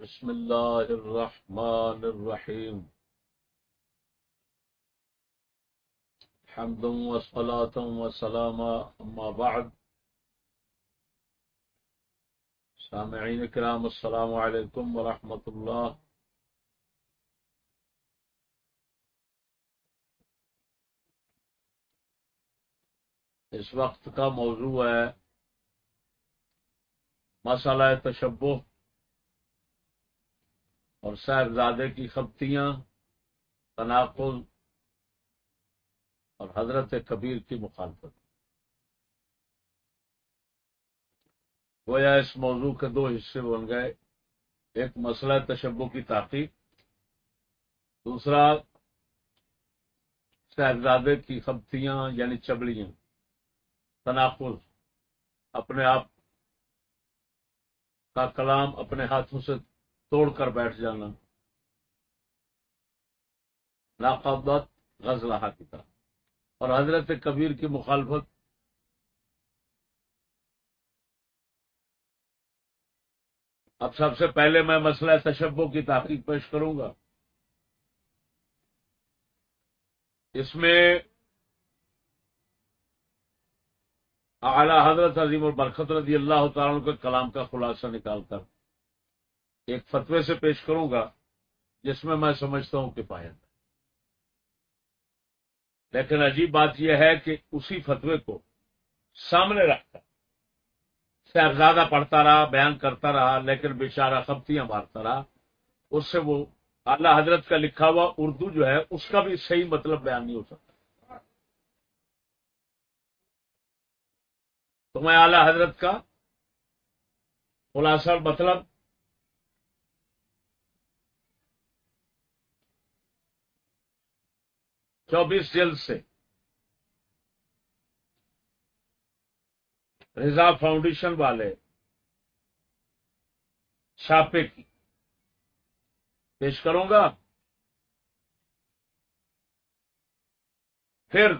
بسم الله الرحمن الرحيم. حمد وصلاة وسلام أما بعد. سامعین کرام السلام علیکم ورحمۃ اللہ اس وقت کا موضوع ہے مسئلہ تشبہ اور صاحبزادے کی خبتیاں، تناقض اور حضرت کبیر کی مخالفت۔ گویا اس موضوع کے دو حصے بن گئے۔ ایک مسئلہ تشبہ کی تحقیق، دوسرا صاحبزادے کی خبتیاں یعنی چبڑیاں۔ تناقض، اپنے آپ کا کلام اپنے ہاتھوں سے توڑ کر بیٹھ جانا۔ لاقبت غزلہ کی طرح۔ اور حضرت کبیر کی مخالفت۔ اب سب سے پہلے میں مسئلہ تشبوں کی تحقیق پیش کروں گا۔ اس میں اعلی حضرت عظیم البرکت رضی اللہ تعالیٰ کے کلام کا خلاصہ نکال کر۔ ایک فتوے سے پیش کروں گا جس میں میں سمجھتا ہوں کہ پایا لیکن عجیب بات یہ ہے کہ اسی فتوے کو سامنے رکھ کر صاحبزادہ پڑھتا رہا، بیان کرتا رہا، لیکن بیچارہ خبتیاں مارتا رہا، اس سے وہ اعلی حضرت کا لکھا ہوا اردو جو ہے، اس کا بھی صحیح مطلب بیان نہیں ہو سکتا۔ تو میں اعلی حضرت کا خلاصہ مطلب چوبیس جلد سے۔ رضا فاؤنڈیشن والے چھاپے کی۔ پیش کروں گا۔ پھر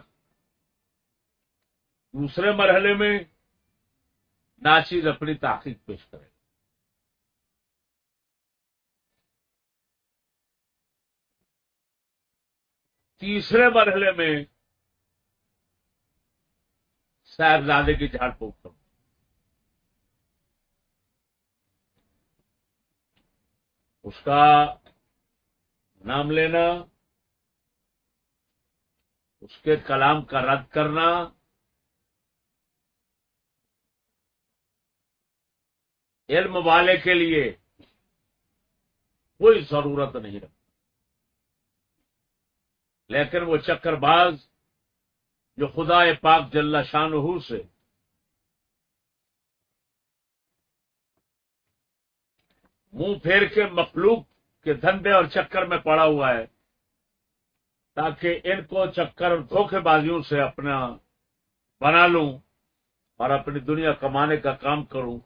دوسرے مرحلے میں ناچیز اپنی تحقیق پیش کرے تیسرے مرحلے میں صاحبزادے کی جھاڑ پھونک کروں اس کا نام لینا، اس کے کلام کا رد کرنا، علم والے کے لیے کوئی ضرورت نہیں رکھتا۔ لیکن وہ چکر باز جو خدا پاک جل شان سے منہ پھیر کے مخلوق کے دھندے اور چکر میں پڑا ہوا ہے تاکہ ان کو چکر اور دھوکے بازیوں سے اپنا بنا لوں اور اپنی دنیا کمانے کا کام کروں۔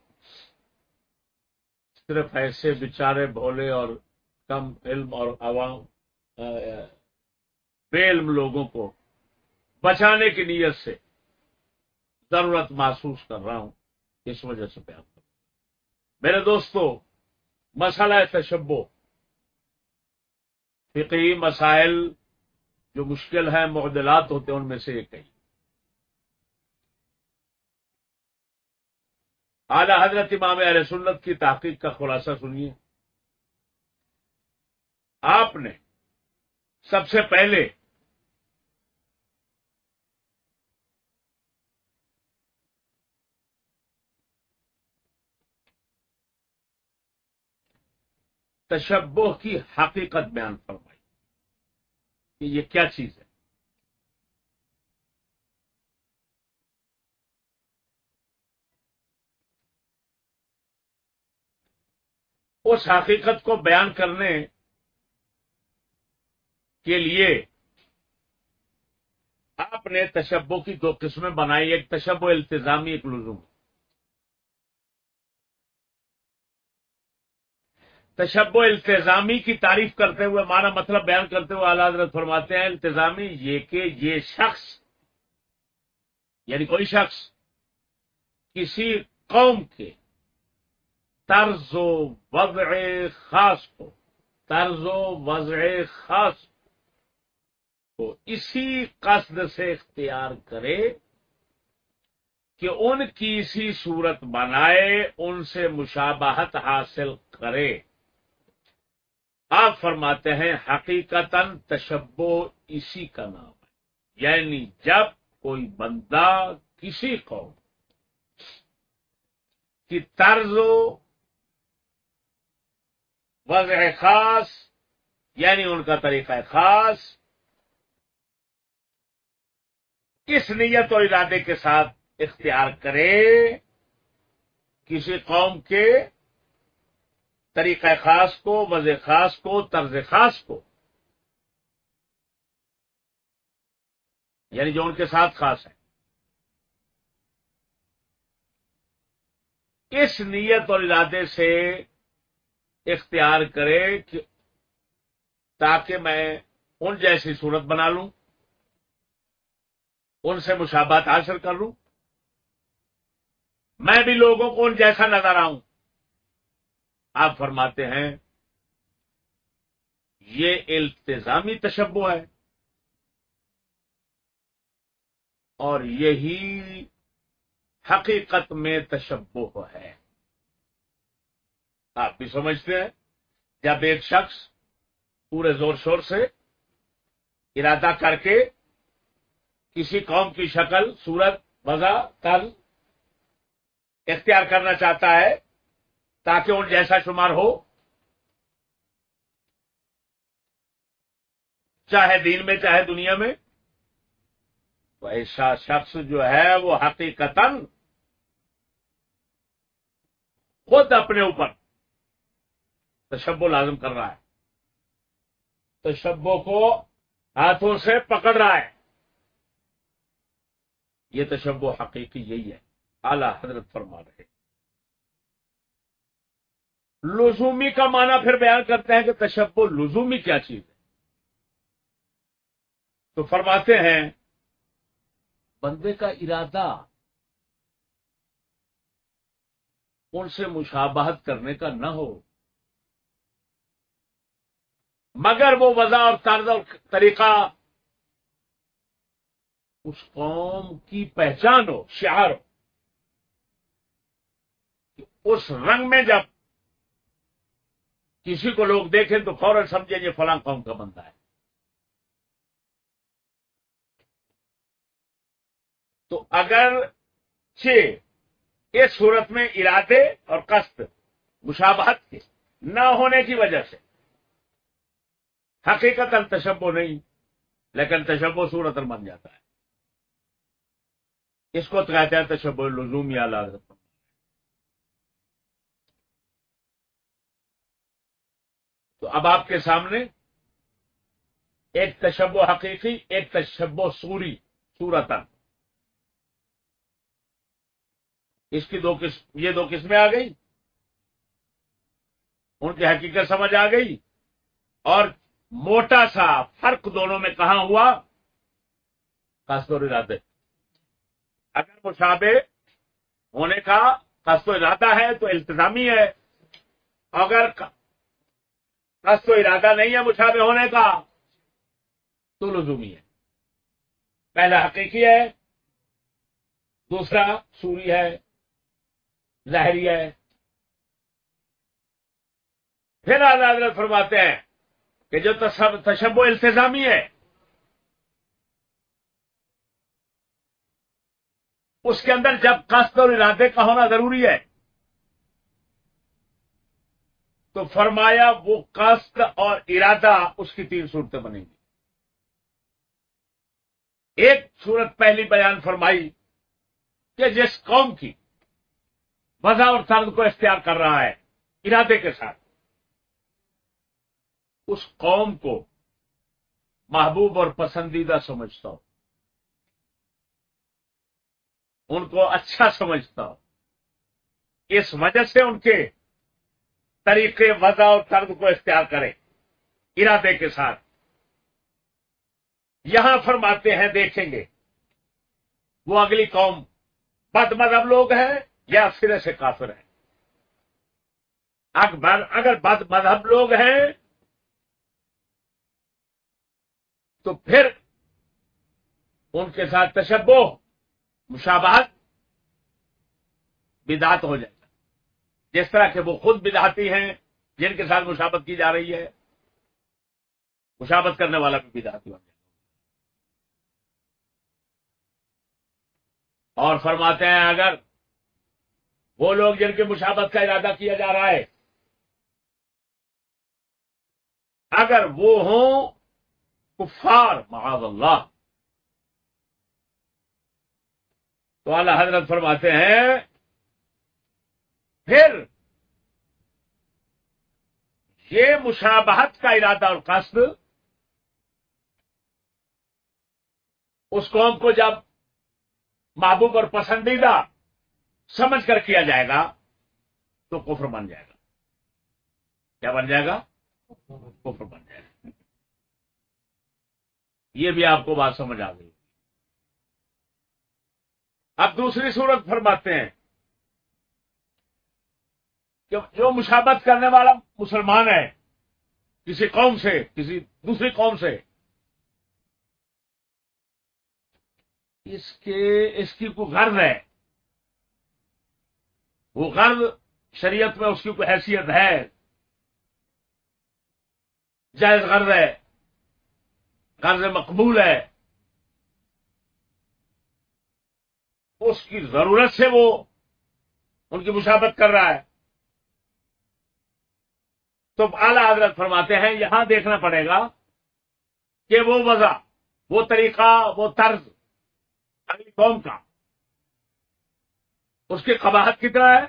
صرف ایسے بچارے بھولے اور کم علم اور عوام بے علم لوگوں کو بچانے کی نیت سے ضرورت محسوس کر رہا ہوں، اس وجہ سے بیان کر میرے دوستو، مسئلہ تشبو فقی مسائل جو مشکل ہیں معدلات ہوتے ہیں، ان میں سے ایک کہیں اعلی حضرت امام علیہ سنت کی تحقیق کا خلاصہ سنیے۔ آپ نے سب سے پہلے تشبہ کی حقیقت بیان فرمائی۔ کہ یہ کیا چیز ہے؟ اس حقیقت کو بیان کرنے کے لیے آپ نے تشبوں کی دو قسمیں بنائی، ایک تشب و التظامی ایک لزوم تشب و التظامی کی تعریف کرتے ہوئے، ہمارا مطلب بیان کرتے ہوئے اعلی حضرت فرماتے ہیں التظامی یہ کہ یہ شخص یعنی کوئی شخص، کسی قوم کے طرز و وضع خاص کو، طرز و وضع خاص کو اسی قصد سے اختیار کرے کہ ان کی سی صورت بنائے، ان سے مشابہت حاصل کرے۔ آپ فرماتے ہیں حقیقت تشبو اسی کا نام ہے۔ یعنی جب کوئی بندہ کسی قوم کی طرز و وضع خاص یعنی ان کا طریقہ خاص، اس نیت اور ارادے کے ساتھ اختیار کرے کسی قوم کے طریقہ خاص کو، وضع خاص کو، طرز خاص کو۔ یعنی جو ان کے ساتھ خاص ہے۔ اس نیت اور ارادے سے اختیار کرے کہ تاکہ میں ان جیسی صورت بنا لوں، ان سے مشابات حاصل کر لوں۔ میں بھی لوگوں کو ان جیسا نظر آؤں آپ فرماتے ہیں، یہ التظامی تشبو ہے اور یہی حقیقت میں تشبو ہے۔ آپ بھی سمجھتے ہیں، جب ایک شخص پورے زور شور سے ارادہ کر کے کسی قوم کی شکل، صورت، وضع تل اختیار کرنا چاہتا ہے تاکہ ان جیسا شمار ہو۔ چاہے دین میں، چاہے دنیا میں۔ ایسا شخص جو ہے، وہ حقیقت خود اپنے اوپر تشبو لازم کر رہا ہے۔ تشبو کو ہاتھوں سے پکڑ رہا ہے۔ یہ تشبو حقیقی یہی ہے۔ اعلی حضرت فرما رہے لزومی کا معنی پھر بیان کرتے ہیں کہ تشب لزومی کیا چیز ہے؟ تو فرماتے ہیں، بندے کا ارادہ ان سے مشابہت کرنے کا نہ ہو، مگر وہ وضع اور طرز اور طریقہ اس قوم کی پہچان ہو، شعار ہو اس رنگ میں جب کسی کو لوگ دیکھیں تو فوراً سمجھیں یہ فلاں قوم کا بندہ ہے۔ تو اگر چھ، اس صورت میں ارادے اور قصد، مشابہت کے، نہ ہونے کی وجہ سے۔ حقیقت تشبو نہیں، لیکن تشبو صورت بن جاتا ہے۔ اس کو کہتے ہیں تشبو لزوم یا لازم تو اب آپ کے سامنے ایک تشب و حقیقی، ایک تشب و سوری سورتن اس کی دو قسم، یہ دو قسمیں آ گئی ان کی حقیقت سمجھ آ گئی۔ اور موٹا سا فرق دونوں میں کہاں ہوا؟ ارادے۔ اگر مشابے ہونے کا قصد ارادہ ہے تو التظامی ہے۔ اگر بس تو ارادہ نہیں ہے مشابہ ہونے کا۔ تو لزومی ہے۔ پہلا حقیقی ہے، دوسرا سوری ہے، ظاہری ہے۔ پھر آزاد فرماتے ہیں کہ جو تشب و التظامی ہے، اس کے اندر جب قصد اور ارادے کا ہونا ضروری ہے تو فرمایا وہ قصد اور ارادہ اس کی تین صورتیں بنیں گی۔ ایک صورت پہلی بیان فرمائی کہ جس قوم کی وضع اور طرز کو اختیار کر رہا ہے، ارادے کے ساتھ، اس قوم کو محبوب اور پسندیدہ سمجھتا ہوں۔ ان کو اچھا سمجھتا ہوں۔ اس وجہ سے ان کے طریقے، وضع اور طرز کو اختیار کرے ارادے کے ساتھ۔ یہاں فرماتے ہیں، دیکھیں گے، وہ اگلی قوم بد مذہب لوگ ہیں یا سرے سے کافر ہیں۔ اکبر، اگر بد مذہب لوگ ہیں، تو پھر ان کے ساتھ تشبو مشابہت بدات ہو جائے۔ جس طرح کہ وہ خود بداتی ہیں، جن کے ساتھ مشابت کی جا رہی ہے۔ مشابت کرنے والا بھی بداتی ہو اور فرماتے ہیں، اگر وہ لوگ جن کے مشابت کا ارادہ کیا جا رہا ہے، اگر وہ ہوں کفار، معاذ اللہ۔ تو اعلی حضرت فرماتے ہیں پھر یہ مشابہت کا ارادہ اور قصد اس قوم کو جب محبوب اور پسندیدہ سمجھ کر کیا جائے گا تو کفر بن جائے گا۔ کیا بن جائے گا؟ کفر بن جائے گا۔ یہ بھی آپ کو بات سمجھ آ گئی۔ اب دوسری صورت فرماتے ہیں۔ کہ جو مشابت کرنے والا مسلمان ہے، کسی قوم سے، کسی دوسری قوم سے۔ اس کے، اس کی کوئی غرض ہے؟ وہ غرض شریعت میں اس کی کوئی حیثیت ہے؟ جائز غرض ہے؟ قرض مقبول ہے؟ اس کی ضرورت سے وہ ان کی مشابت کر رہا ہے۔ تو اعلی حضرت فرماتے ہیں، یہاں دیکھنا پڑے گا کہ وہ وضع، وہ طریقہ، وہ طرز اگلی قوم کا۔ اس کی قباحت کتنا ہے؟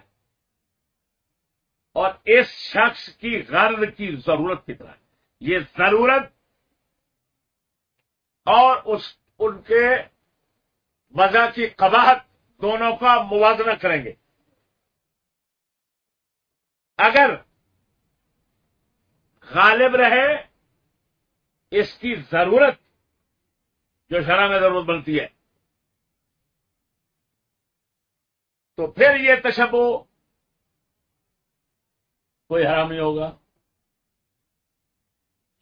اور اس شخص کی غرض کی ضرورت کتنا ہے؟ یہ ضرورت اور اس، ان کے وجہ کی قباحت دونوں کا موازنہ کریں گے۔ اگر غالب رہے، اس کی ضرورت جو شرح میں ضرورت بنتی ہے۔ تو پھر یہ تشبو کوئی حرام نہیں ہوگا،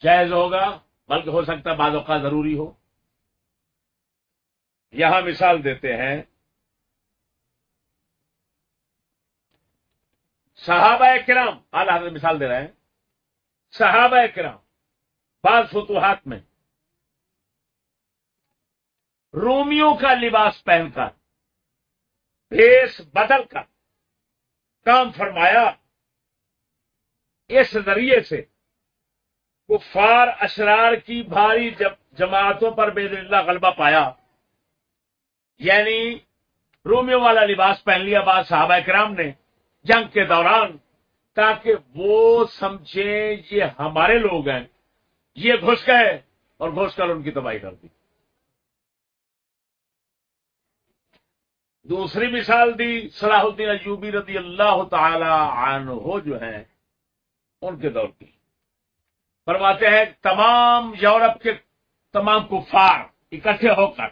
جائز ہوگا، بلکہ ہو سکتا ہے بعض اوقات ضروری ہو۔ یہاں مثال دیتے ہیں، صحابہ کرام، اعلی حضرت مثال دے رہے ہیں۔ صحابہ کرام، بعض فتوحات میں، رومیوں کا لباس پہن کر پیس بدل کر کام فرمایا، اس ذریعے سے کفار اشرار کی بھاری جماعتوں پر بے اللہ غلبہ پایا یعنی رومیوں والا لباس پہن لیا بعد صحابہ کرام نے جنگ کے دوران تاکہ وہ سمجھیں یہ ہمارے لوگ ہیں۔ یہ گھس گئے اور گھس کر ان کی تباہی کر دی۔ دوسری مثال دی، صلاح الدین ایوبی رضی اللہ تعالی عنہ جو ہیں، ان کے دور کی۔ فرماتے ہیں، تمام یورپ کے تمام کفار اکٹھے ہو کر،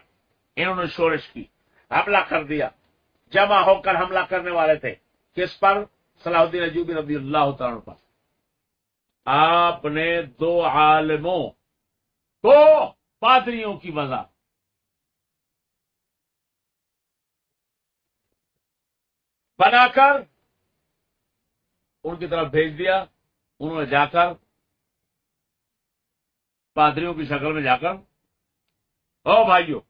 انہوں نے شورش کی، حملہ کر دیا۔ جمع ہو کر حملہ کرنے والے تھے۔ کس پر؟ صلاح الدین ایوبی رضی اللہ تعالی پر آپ نے دو عالموں کو پادریوں کی وضاح بنا کر ان کی طرف بھیج دیا، انہوں نے جا کر پادریوں کی شکل میں جا کر۔ او بھائیو،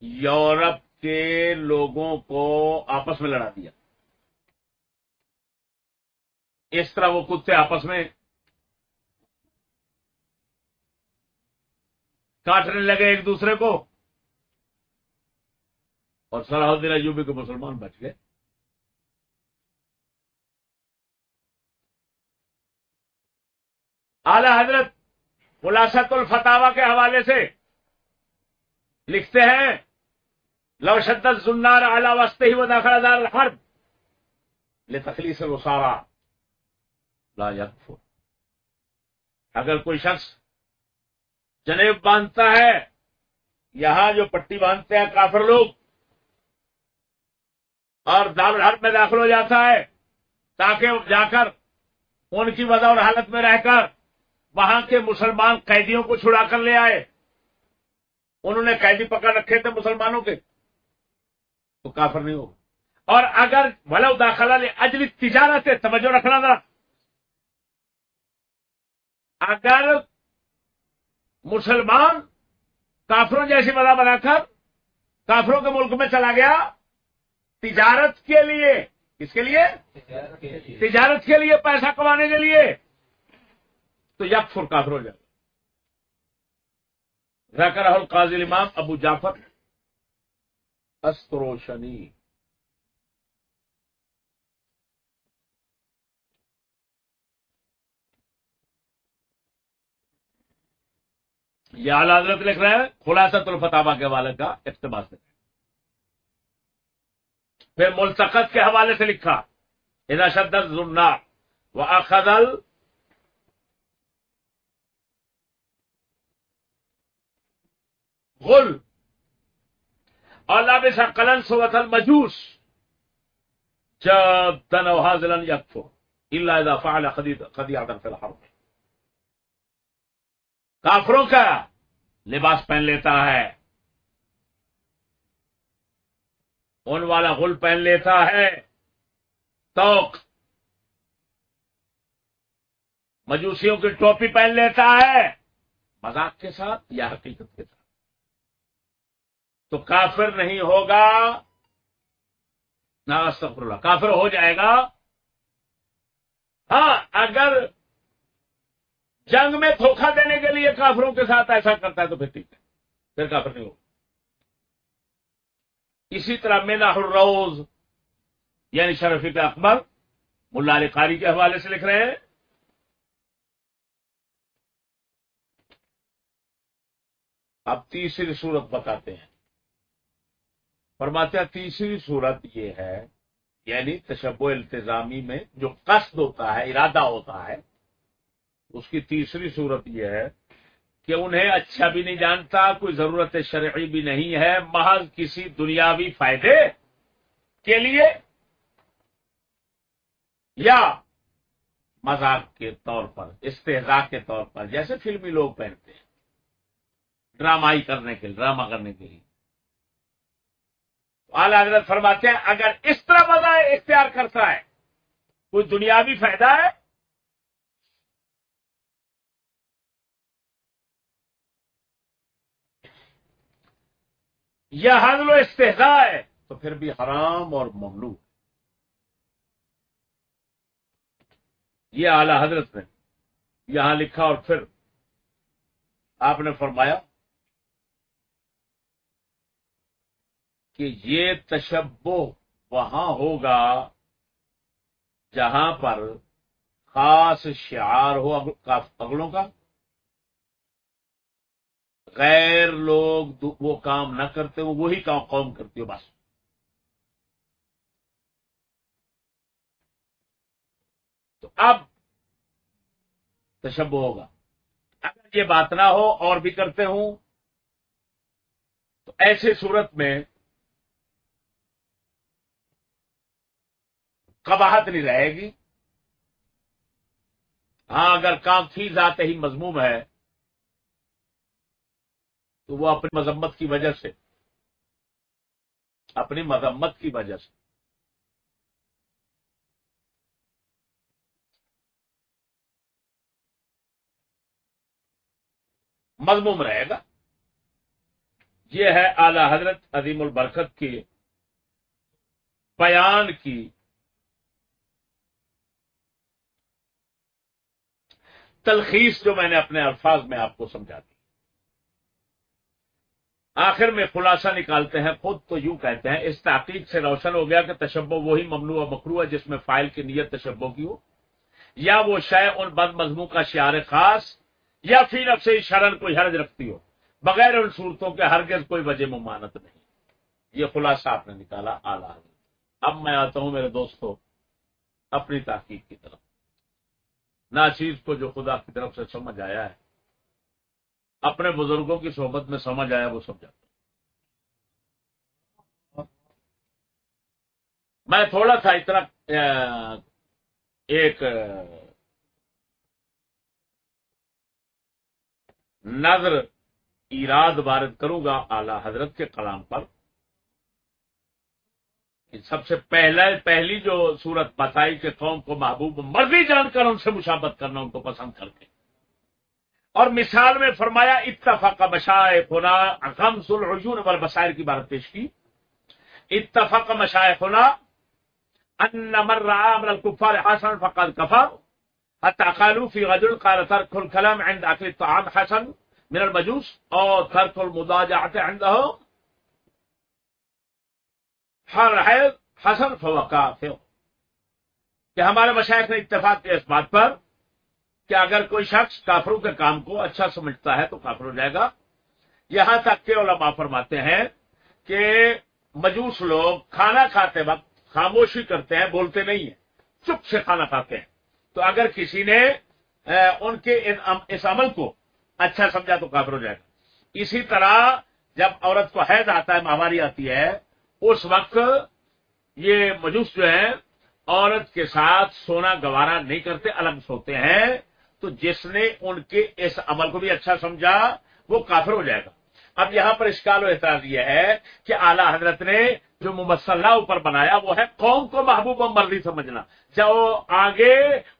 یورپ کے لوگوں کو آپس میں لڑا دیا۔ اس طرح وہ کتے آپس میں کاٹنے لگے ایک دوسرے کو اور صلاح الدین ایوبی کے مسلمان بچ گئے۔ اعلی حضرت خلاصت الفتاوا کے حوالے سے لکھتے ہیں، لو شدت زنار اعلی وسط ہی وہ داخلہ دار حرب لے تخلیص وہ لا یکفر اگر کوئی شخص جنیب باندھتا ہے، یہاں جو پٹی باندھتے ہیں کافر لوگ، اور دار الحرب میں داخل ہو جاتا ہے، تاکہ جا کر ان کی وضع اور حالت میں رہ کر وہاں کے مسلمان قیدیوں کو چھڑا کر لے آئے۔ انہوں نے قیدی پکڑ رکھے تھے مسلمانوں کے۔ تو کافر نہیں ہوگا۔ اور اگر ولو داخلہ لے اجلی تجارت ہے، توجہ رکھنا ذرا۔ اگر مسلمان کافروں جیسی وجہ بنا کر کافروں کے ملک میں چلا گیا، تجارت کے لیے، کس کے لیے؟ تجارت کے لیے پیسہ کمانے کے لیے، تو یک فر کافر ہو جائے۔ ذکر القاضی امام ابو جعفر، استروشنی۔ یہ اعلی حضرت لکھ رہے ہیں خلاصت الفتابہ کے حوالے کا اقتباس ہے پھر ملتقط کے حوالے سے لکھا ادا شدت ضلع و اخدل غل۔ اور لابسا قلن سوت المجوس۔ جب تن حاضل یکفو اللہ اذا فعل خدیعتا فی الحرب۔ کافروں کا لباس پہن لیتا ہے۔ ان والا غل پہن لیتا ہے۔ توق مجوسیوں کی ٹوپی پہن لیتا ہے۔ مذاق کے ساتھ یا حقیقت کے ساتھ؟ تو کافر نہیں ہوگا۔ نہ اللہ، کافر ہو جائے گا۔ ہاں اگر جنگ میں دھوکھا دینے کے لیے کافروں کے ساتھ ایسا کرتا ہے تو پھر ٹھیک ہے۔ پھر کافر نہیں ہوگا۔ اسی طرح مینا الروز یعنی شرفیق اکبر، ملا علی قاری کے حوالے سے لکھ رہے ہیں۔ اب تیسری صورت بتاتے ہیں۔ فرماتے ہیں تیسری صورت یہ ہے یعنی تشب التظامی میں جو قصد ہوتا ہے، ارادہ ہوتا ہے اس کی تیسری صورت یہ ہے کہ انہیں اچھا بھی نہیں جانتا، کوئی ضرورت شرعی بھی نہیں ہے، محض کسی دنیاوی فائدے کے لیے یا مذاق کے طور پر استحضاء کے طور پر، جیسے فلمی لوگ پہنتے ہیں، ڈرامائی کرنے کے لیے، ڈرامہ کرنے کے لیے۔ اعلی حضرت فرماتے ہیں، اگر اس طرح مزہ اختیار کرتا ہے، کوئی دنیاوی فائدہ ہے یہ حضل و استحضاء ہے، تو پھر بھی حرام اور مملو یہ اعلی حضرت نے یہاں لکھا اور پھر آپ نے فرمایا کہ یہ تشبو وہاں ہوگا جہاں پر خاص شعار ہو اگلوں کا۔ غیر لوگ وہ کام نہ کرتے ہو وہی کام قوم کرتی ہو بس۔ تو اب تشب ہوگا۔ اگر یہ بات نہ ہو، اور بھی کرتے ہوں، تو ایسے صورت میں قباہت نہیں رہے گی۔ ہاں اگر کام فی ذات ہی مضموم ہے تو وہ اپنی مذمت کی وجہ سے، اپنی مذمت کی وجہ سے۔ مضموم رہے گا۔ یہ ہے اعلی حضرت عظیم البرکت کے بیان کی۔ تلخیص جو میں نے اپنے الفاظ میں آپ کو سمجھا دی۔ آخر میں خلاصہ نکالتے ہیں، خود تو یوں کہتے ہیں، اس تحقیق سے روشن ہو گیا کہ تشبو وہی ممنوع مکرو ہے جس میں فائل کی نیت تشبو کی ہو۔ یا وہ شے ان بد مضمو کا شعر خاص، یا پھر اب سے شرن کوئی حرج رکھتی ہو۔ بغیر ان صورتوں کے ہرگز کوئی وجہ ممانت نہیں۔ یہ خلاصہ آپ نے نکالا آلہ اب میں آتا ہوں میرے دوستوں اپنی تحقیق کی طرف۔ نہ چیز کو جو خدا کی طرف سے سمجھ آیا ہے۔ اپنے بزرگوں کی صحبت میں سمجھ آیا، وہ سمجھا میں تھوڑا سا اتنا ایک نظر، ایراد وارد کروں گا اعلی حضرت کے کلام پر۔ سب سے پہلا پہلی جو صورت بتائی کہ قوم کو محبوب مرضی جان کر ان سے مشابت کرنا، ان کو پسند کر کے۔ اور مثال میں فرمایا اتفاق مشائے خنا غم سلجون اور بسائر کی بات پیش کی اتفاق مشائے خنا ان مر امر الكفار حسن فقد كفر حتى قالوا في رجل قال ترك الكلام عند اكل الطعام حسن من المجوس او ترك المضاجعه عنده ہر حسن فوقا کہ ہمارے مشائق نے اتفاق کہ اگر کوئی شخص کافروں کے کام کو اچھا سمجھتا ہے تو کافر ہو جائے گا۔ یہاں تک کہ علماء فرماتے ہیں کہ مجوس لوگ کھانا کھاتے وقت خاموشی کرتے ہیں، بولتے نہیں ہیں، چپ سے کھانا کھاتے ہیں۔ تو اگر کسی نے ان کے اس عمل کو اچھا سمجھا تو کافر ہو جائے گا۔ اسی طرح جب عورت کو حید آتا ہے مہاماری آتی ہے، اس وقت یہ مجوس جو ہے عورت کے ساتھ سونا گوارا نہیں کرتے الگ سوتے ہیں۔ تو جس نے ان کے اس عمل کو بھی اچھا سمجھا، وہ کافر ہو جائے گا۔ اب یہاں پر اسکال و اعتراض یہ ہے کہ اعلی حضرت نے جو مسلح اوپر بنایا، وہ ہے قوم کو محبوب و مرضی سمجھنا۔ جب وہ آگے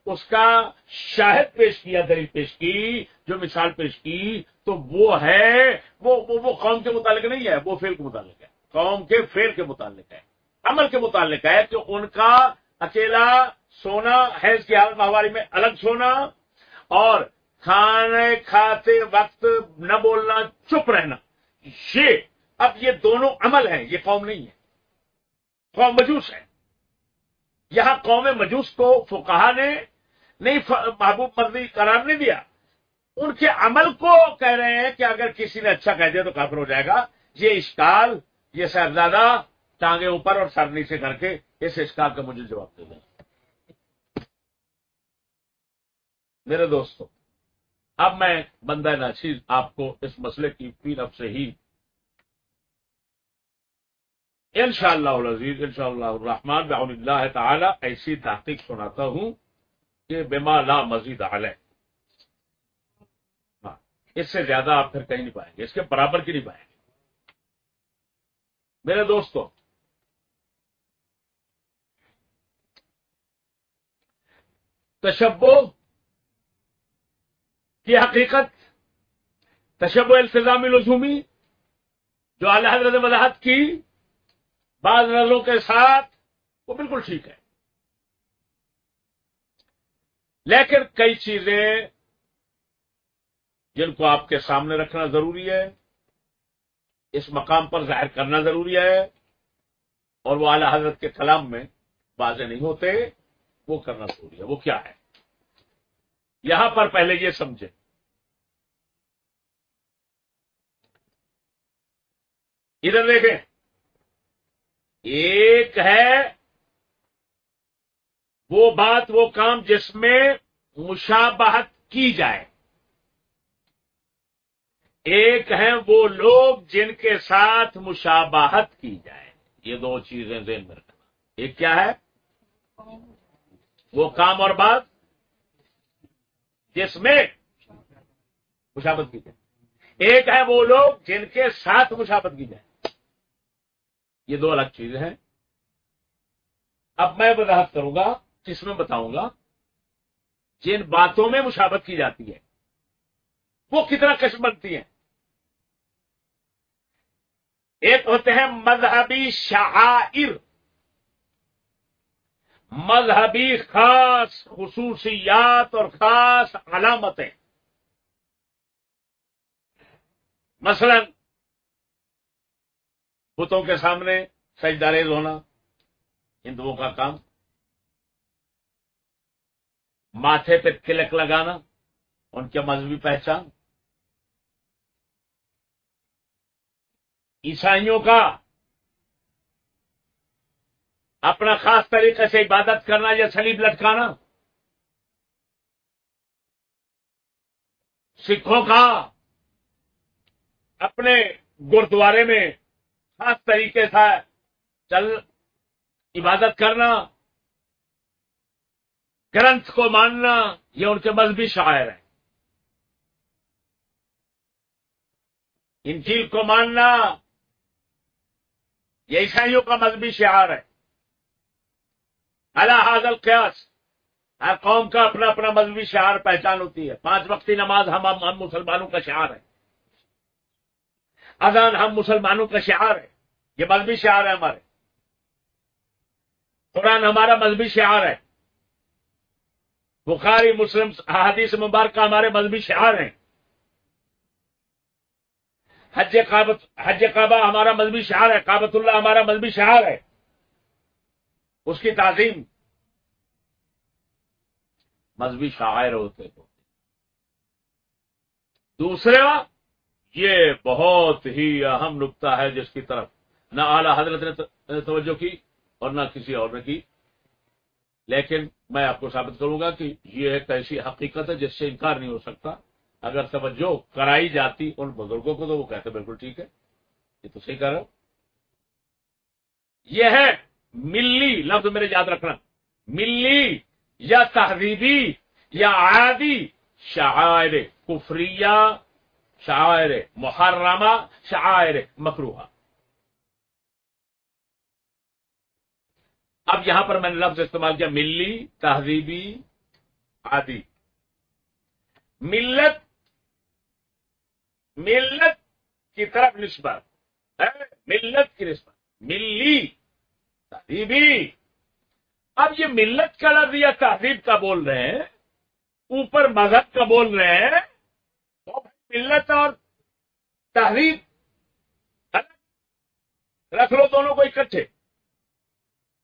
اس کا شاہد پیش کیا، دلیل پیش کی، جو مثال پیش کی، تو وہ ہے، وہ وہ قوم کے متعلق نہیں ہے، وہ فیل کے متعلق ہے۔ قوم کے فیل کے متعلق ہے، عمل کے متعلق ہے کہ ان کا اکیلا سونا، حیض کی حالت ماہواری میں الگ سونا اور کھانے کھاتے وقت نہ بولنا، چپ رہنا۔ یہ اب یہ دونوں عمل ہیں، یہ قوم نہیں ہے۔ قوم مجوس ہے یہاں قوم مجوس کو فکہ نے نہیں محبوب مرضی قرار نہیں دیا۔ ان کے عمل کو کہہ رہے ہیں کہ اگر کسی نے اچھا کہہ دیا تو کافر ہو جائے گا۔ یہ اشکال، یہ صاحبزادہ ٹانگے اوپر اور سر نیچے کر کے اس اسکار کا مجھے جواب دے دیں۔ میرے دوستو اب میں بندہ ناچیز آپ کو اس مسئلے کی پیر اب سے ہی ان شاء اللہ عزیز ان شاء اللہ الرحمان بعون اللہ تعالی ایسی تحقیق سناتا ہوں کہ بما لا مزید علیہ ہاں، اس سے زیادہ آپ پھر کہیں نہیں پائیں گے اس کے برابر کی نہیں پائیں گے. میرے دوستو تشبو کی حقیقت تشبو الفظامی لزومی جو اعلی حضرت وضاحت کی، بعض نظروں کے ساتھ وہ بالکل ٹھیک ہے۔ لیکن کئی چیزیں جن کو آپ کے سامنے رکھنا ضروری ہے، اس مقام پر ظاہر کرنا ضروری ہے اور وہ اعلی حضرت کے کلام میں واضح نہیں ہوتے، وہ کرنا ضروری ہے۔ وہ کیا ہے؟ یہاں پر پہلے یہ سمجھے ادھر دیکھیں۔ ایک ہے وہ بات، وہ کام جس میں مشابہت کی جائے۔ ایک ہیں وہ لوگ جن کے ساتھ مشابہت کی جائے۔ یہ دو چیزیں ذہن میں رکھنا۔ ایک کیا ہے؟ وہ کام اور بات جس میں مشابت کی جائے۔ ایک ہے وہ لوگ جن کے ساتھ مشابت کی جائے۔ یہ دو الگ چیزیں ہیں۔ اب میں وضاحت کروں گا کس میں بتاؤں گا۔ جن باتوں میں مشابت کی جاتی ہے، وہ کتنا قسم بنتی ہیں۔ ایک ہوتے ہیں مذہبی شعائر۔ مذہبی خاص خصوصیات اور خاص علامتیں۔ مثلا بتوں کے سامنے سجداریز ہونا ہندوؤں کا کام۔ ماتھے پہ تلک لگانا، ان کے مذہبی پہچان۔ عیسائیوں کا اپنا خاص طریقے سے عبادت کرنا یا سلیب لٹکانا۔ سکھوں کا اپنے گردوارے میں خاص طریقے سے چل عبادت کرنا، گرنتھ کو ماننا، یہ ان کے مذہبی شاعر ہیں۔ انجیل کو ماننا، یہ عیسائیوں کا مذہبی شعار ہے۔ اللہ حاضل قیاس ہر قوم کا اپنا اپنا مذہبی شعار پہچان ہوتی ہے۔ پانچ وقتی نماز ہم ہم مسلمانوں کا شعار ہے۔ اذان ہم مسلمانوں کا شعار ہے۔ یہ مذہبی شعار ہے ہمارے۔ قرآن ہمارا مذہبی شعار ہے۔ بخاری، مسلم حدیث مبارکہ ہمارے مذہبی شعار ہیں۔ حج کابت حج کعبہ ہمارا مذہبی شعار ہے۔ کابت اللہ ہمارا مذہبی شعار ہے۔ اس کی تعظیم۔ مذہبی شاعر ہوتے ہوتے دوسرا یہ بہت ہی اہم نقطہ ہے جس کی طرف نہ اعلی حضرت نے توجہ کی اور نہ کسی اور نے کی۔ لیکن میں آپ کو ثابت کروں گا کہ یہ ایک ایسی حقیقت ہے جس سے انکار نہیں ہو سکتا۔ اگر توجہ کرائی جاتی ان بزرگوں کو تو وہ کہتے بالکل ٹھیک ہے۔ یہ تو صحیح کر رہا ہوں یہ ہے ملی، لفظ میرے یاد رکھنا۔ ملی یا تہذیبی یا عادی شاعر کفریہ شاعر محرمہ شاعر مکروہ اب یہاں پر میں نے لفظ استعمال کیا، ملی، تہذیبی، عادی۔ ملت ملت کی طرف نسبت ملت کی نسبت۔ ملی، تہذیبی۔ اب یہ ملت کا لفظ یا تہذیب کا بول رہے ہیں، اوپر مذہب کا بول رہے ہیں تو ملت اور تہذیب رکھ لو دونوں کو اکٹھے۔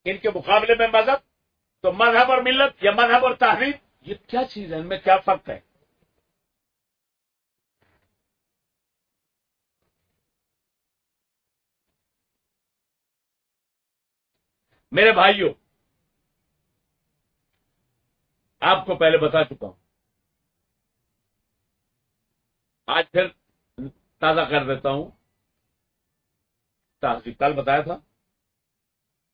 ان کے مقابلے میں مذہب، تو مذہب اور ملت یا مذہب اور تحریر، یہ کیا چیز ہے؟ ان میں کیا فرق ہے؟ میرے بھائیوں، آپ کو پہلے بتا چکا ہوں۔ آج پھر تازہ کر دیتا ہوں۔ تحصیل کل بتایا تھا۔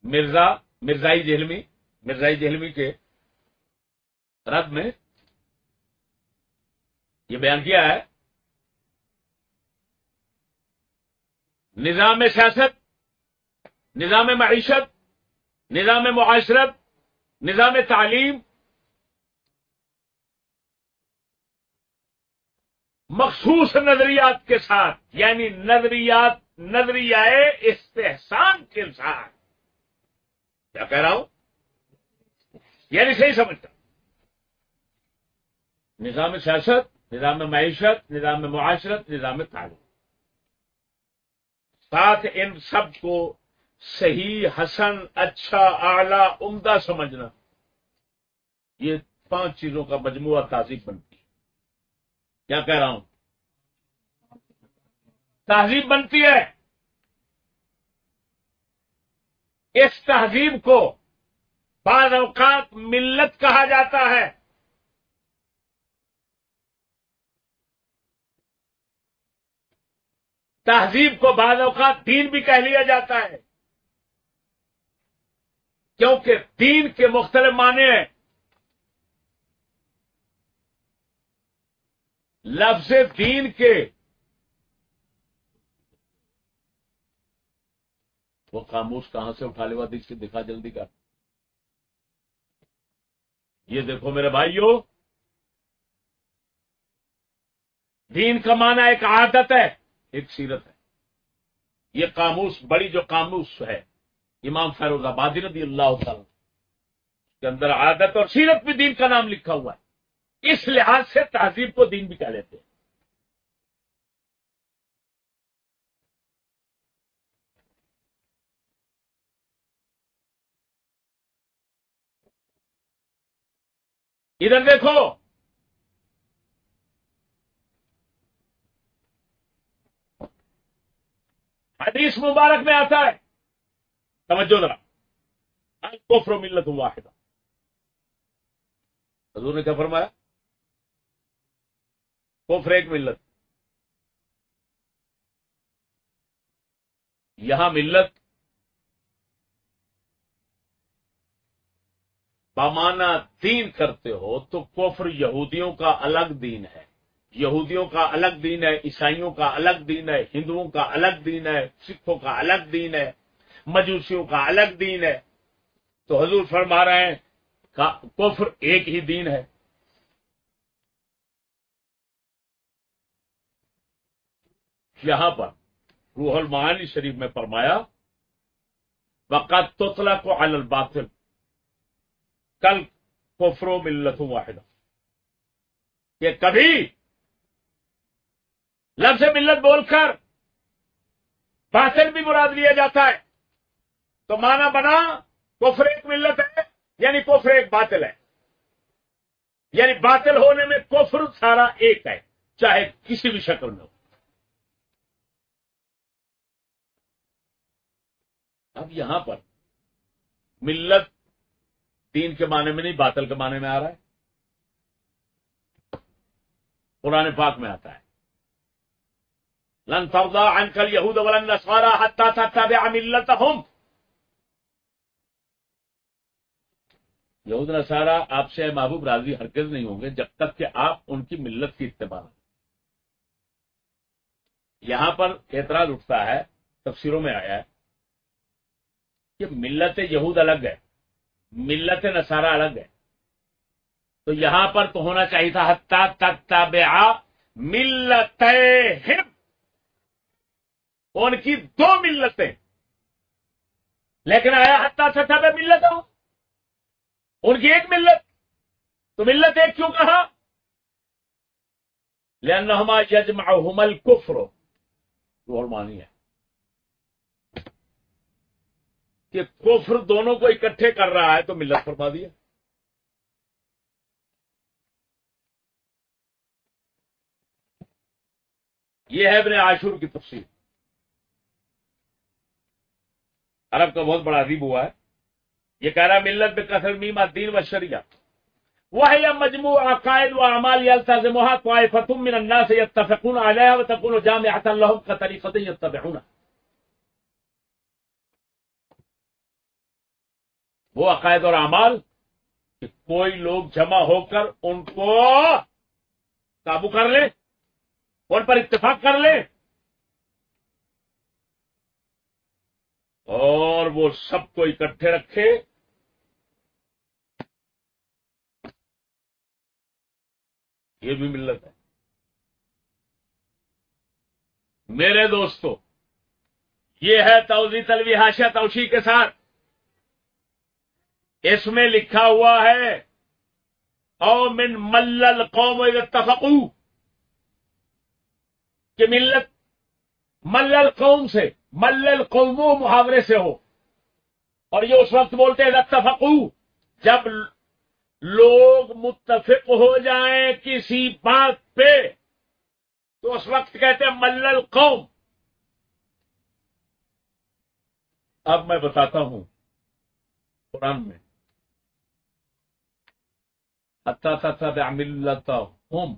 مرزا، مرزائی جہلمی مرزائی جہلمی کے رد میں یہ بیان کیا ہے۔ نظام سیاست، نظام معیشت، نظام معاشرت، نظام تعلیم مخصوص نظریات کے ساتھ یعنی نظریات نظریہ استحسان کے ساتھ۔ کیا کہہ رہا ہوں؟ یعنی صحیح سمجھتا نظام سیاست، نظام معیشت، نظام معاشرت، نظام تعلیم۔ ساتھ ان سب کو صحیح، حسن اچھا اعلی، عمدہ سمجھنا۔ یہ پانچ چیزوں کا مجموعہ تہذیب بنتی ہے۔ کیا کہہ رہا ہوں؟ تہذیب بنتی ہے۔ اس تہذیب کو بعض اوقات ملت کہا جاتا ہے۔ تہذیب کو بعض اوقات دین بھی کہہ لیا جاتا ہے۔ کیونکہ دین کے مختلف معنی ہیں۔ لفظ دین کے وہ خاموش کہاں سے اٹھا لے ہوا دیکھ دکھا جلدی کا یہ دیکھو میرے بھائیو، دین کا معنی ایک عادت ہے، ایک سیرت ہے۔ یہ قاموس، بڑی جو قاموس ہے، امام فیروز آبادی رضی اللہ تعالی کے اندر عادت اور سیرت بھی دین کا نام لکھا ہوا ہے۔ اس لحاظ سے تہذیب کو دین بھی کہہ لیتے ہیں۔ ادھر دیکھو۔ حدیث مبارک میں آتا ہے۔ توجہ ذرا۔ کوفر ملت واحدہ۔ حضور نے کیا فرمایا؟ کوفر ایک ملت۔ یہاں ملت بامانہ دین کرتے ہو تو کفر یہودیوں کا الگ دین ہے۔ یہودیوں کا الگ دین ہے، عیسائیوں کا الگ دین ہے، ہندوؤں کا الگ دین ہے، سکھوں کا الگ دین ہے، مجوسیوں کا الگ دین ہے۔ تو حضور فرما رہے ہیں کفر ایک ہی دین ہے۔ یہاں پر روح المعانی شریف میں فرمایا وقت توتلا کو الباطل، کل کوفرو ملت واحدہ۔ کہ کبھی لفظ ملت بول کر باطل بھی مراد لیا جاتا ہے، تو مانا بنا کوفر ایک ملت ہے یعنی کوفر ایک باطل ہے۔ یعنی باطل ہونے میں کوفر سارا ایک ہے، چاہے کسی بھی شکل میں ہو۔ اب یہاں پر ملت دین کے معنی میں نہیں، باطل کے معنی میں آ رہا ہے۔ پرانے پاک میں آتا ہے۔ لن فردا انکل یہود ولن نسوارا حتا تھا ملت ہوں یہود نسارا آپ سے محبوب راضی ہرگز نہیں ہوں گے جب تک کہ آپ ان کی ملت کی اتباع۔ یہاں پر اعتراض اٹھتا ہے، تفسیروں میں آیا ہے کہ ملت یہود الگ ہے، ملت نصارہ الگ ہے۔ تو یہاں پر تو ہونا چاہیے تھا حتہ تک ملت ان کی دو ملتیں۔ لیکن آیا حتہ تک ملت ہو؟ ان کی ایک ملت۔ تو ملت ایک کیوں کہا؟ لہما یجمع الکفر۔ اور مانی ہے۔ کہ کفر دونوں کو اکٹھے کر رہا ہے تو ملت فرما دیا۔ یہ ہے ابن عاشور کی تفصیل عرب کا بہت بڑا ادیب ہوا ہے۔ یہ کہہ رہا ملت میں کثر میما دین و شریعہ۔ وہ مجموع عقائد و اعمال طائفه من الناس يتفقون عليها وتكون جامعه لهم كطريقه يتبعونها وہ عقائد اور اعمال کہ کوئی لوگ جمع ہو کر ان کو قابو کر لے ان پر اتفاق کر لے اور وہ سب کو اکٹھے رکھے۔ یہ بھی ملت ہے۔ میرے دوستو، یہ ہے توزی تلوی ہاشیا توشی کے ساتھ۔ اس میں لکھا ہوا ہے او من ملل قوم اتفقو کہ ملت ملل قوم سے ملل قوموں محاورے سے ہو۔ اور یہ اس وقت بولتے ہیں اتفقو جب لوگ متفق ہو جائیں کسی بات پہ، تو اس وقت کہتے ہیں ملل قوم اب میں بتاتا ہوں قرآن میں۔ ہم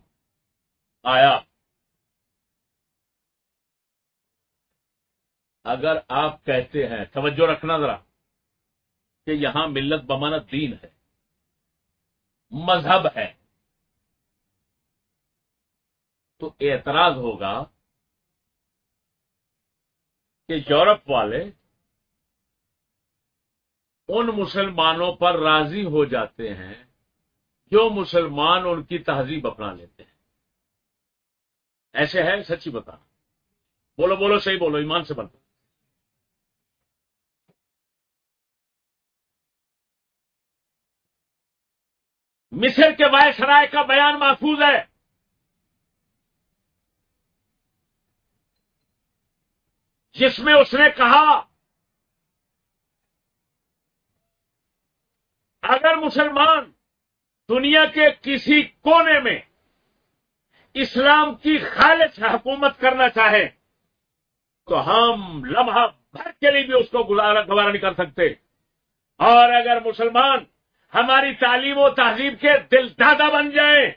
آیا. اگر آپ کہتے ہیں، توجہ رکھنا ذرا، کہ یہاں ملت بمانا دین ہے، مذہب ہے، تو اعتراض ہوگا کہ یورپ والے ان مسلمانوں پر راضی ہو جاتے ہیں جو مسلمان ان کی تہذیب اپنا لیتے ہیں۔ ایسے ہے سچی بتا۔ بولو بولو، صحیح بولو، ایمان سے بنتا مصر کے وائس رائے کا بیان محفوظ ہے۔ جس میں اس نے کہا، اگر مسلمان دنیا کے کسی کونے میں اسلام کی خالص حکومت کرنا چاہے تو ہم لمحہ بھر کے لیے بھی اس کو گزارا گوارا نہیں کر سکتے۔ اور اگر مسلمان ہماری تعلیم و تہذیب کے دل دادا بن جائیں۔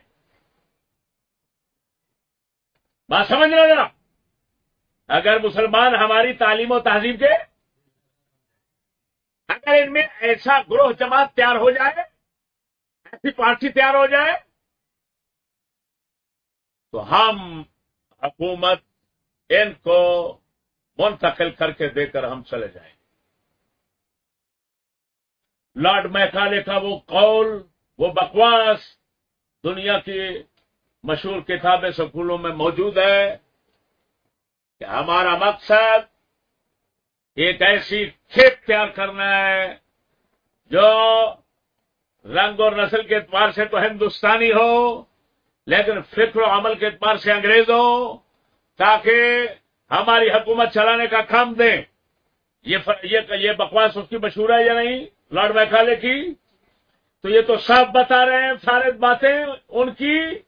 بات سمجھ رہے ذرا؟ اگر مسلمان ہماری تعلیم و تہذیب کے اگر ان میں ایسا گروہ جماعت تیار ہو جائے ایسی پارٹی تیار ہو جائے، تو ہم حکومت ان کو منتقل کر کے دے کر ہم چلے جائیں۔ لارڈ میکالے کا وہ قول، وہ بکواس دنیا کی مشہور کتابیں سکولوں میں موجود ہے کہ ہمارا مقصد ایک ایسی کھیت تیار کرنا ہے جو رنگ اور نسل کے اعتبار سے تو ہندوستانی ہو، لیکن فکر و عمل کے اعتبار سے انگریز ہو، تاکہ ہماری حکومت چلانے کا کام دیں یہ بکواس اس کی مشہور ہے یا نہیں؟ لارڈ میکالے کی؟ تو یہ تو صاف بتا رہے ہیں، سارے باتیں ان کی،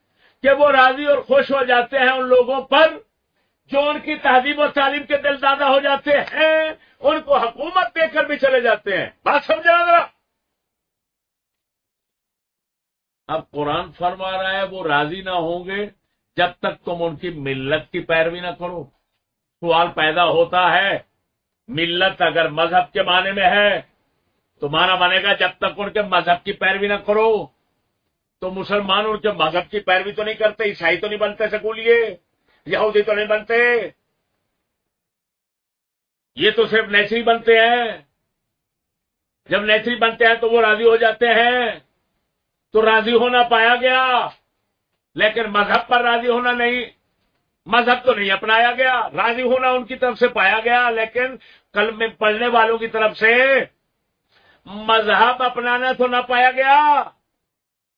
کہ وہ راضی اور خوش ہو جاتے ہیں ان لوگوں پر، جو ان کی تہذیب و تعلیم کے دل دادا ہو جاتے ہیں، ان کو حکومت دے کر بھی چلے جاتے ہیں۔ بات سمجھا ذرا۔ اب قرآن فرما رہا ہے وہ راضی نہ ہوں گے جب تک تم ان کی ملت کی پیروی نہ کرو۔ سوال پیدا ہوتا ہے، ملت اگر مذہب کے معنی میں ہے تو مانا بنے گا جب تک ان کے مذہب کی پیروی نہ کرو۔ تو مسلمان ان کے مذہب کی پیروی تو نہیں کرتے، عیسائی تو نہیں بنتے سکولیے، یہودی تو نہیں بنتے۔ یہ تو صرف نیچری بنتے ہیں۔ جب نیچری بنتے ہیں تو وہ راضی ہو جاتے ہیں۔ تو راضی ہونا پایا گیا۔ لیکن مذہب پر راضی ہونا نہیں۔ مذہب تو نہیں اپنایا گیا۔ راضی ہونا ان کی طرف سے پایا گیا، لیکن کل میں پڑھنے والوں کی طرف سے مذہب اپنانا تو نہ پایا گیا۔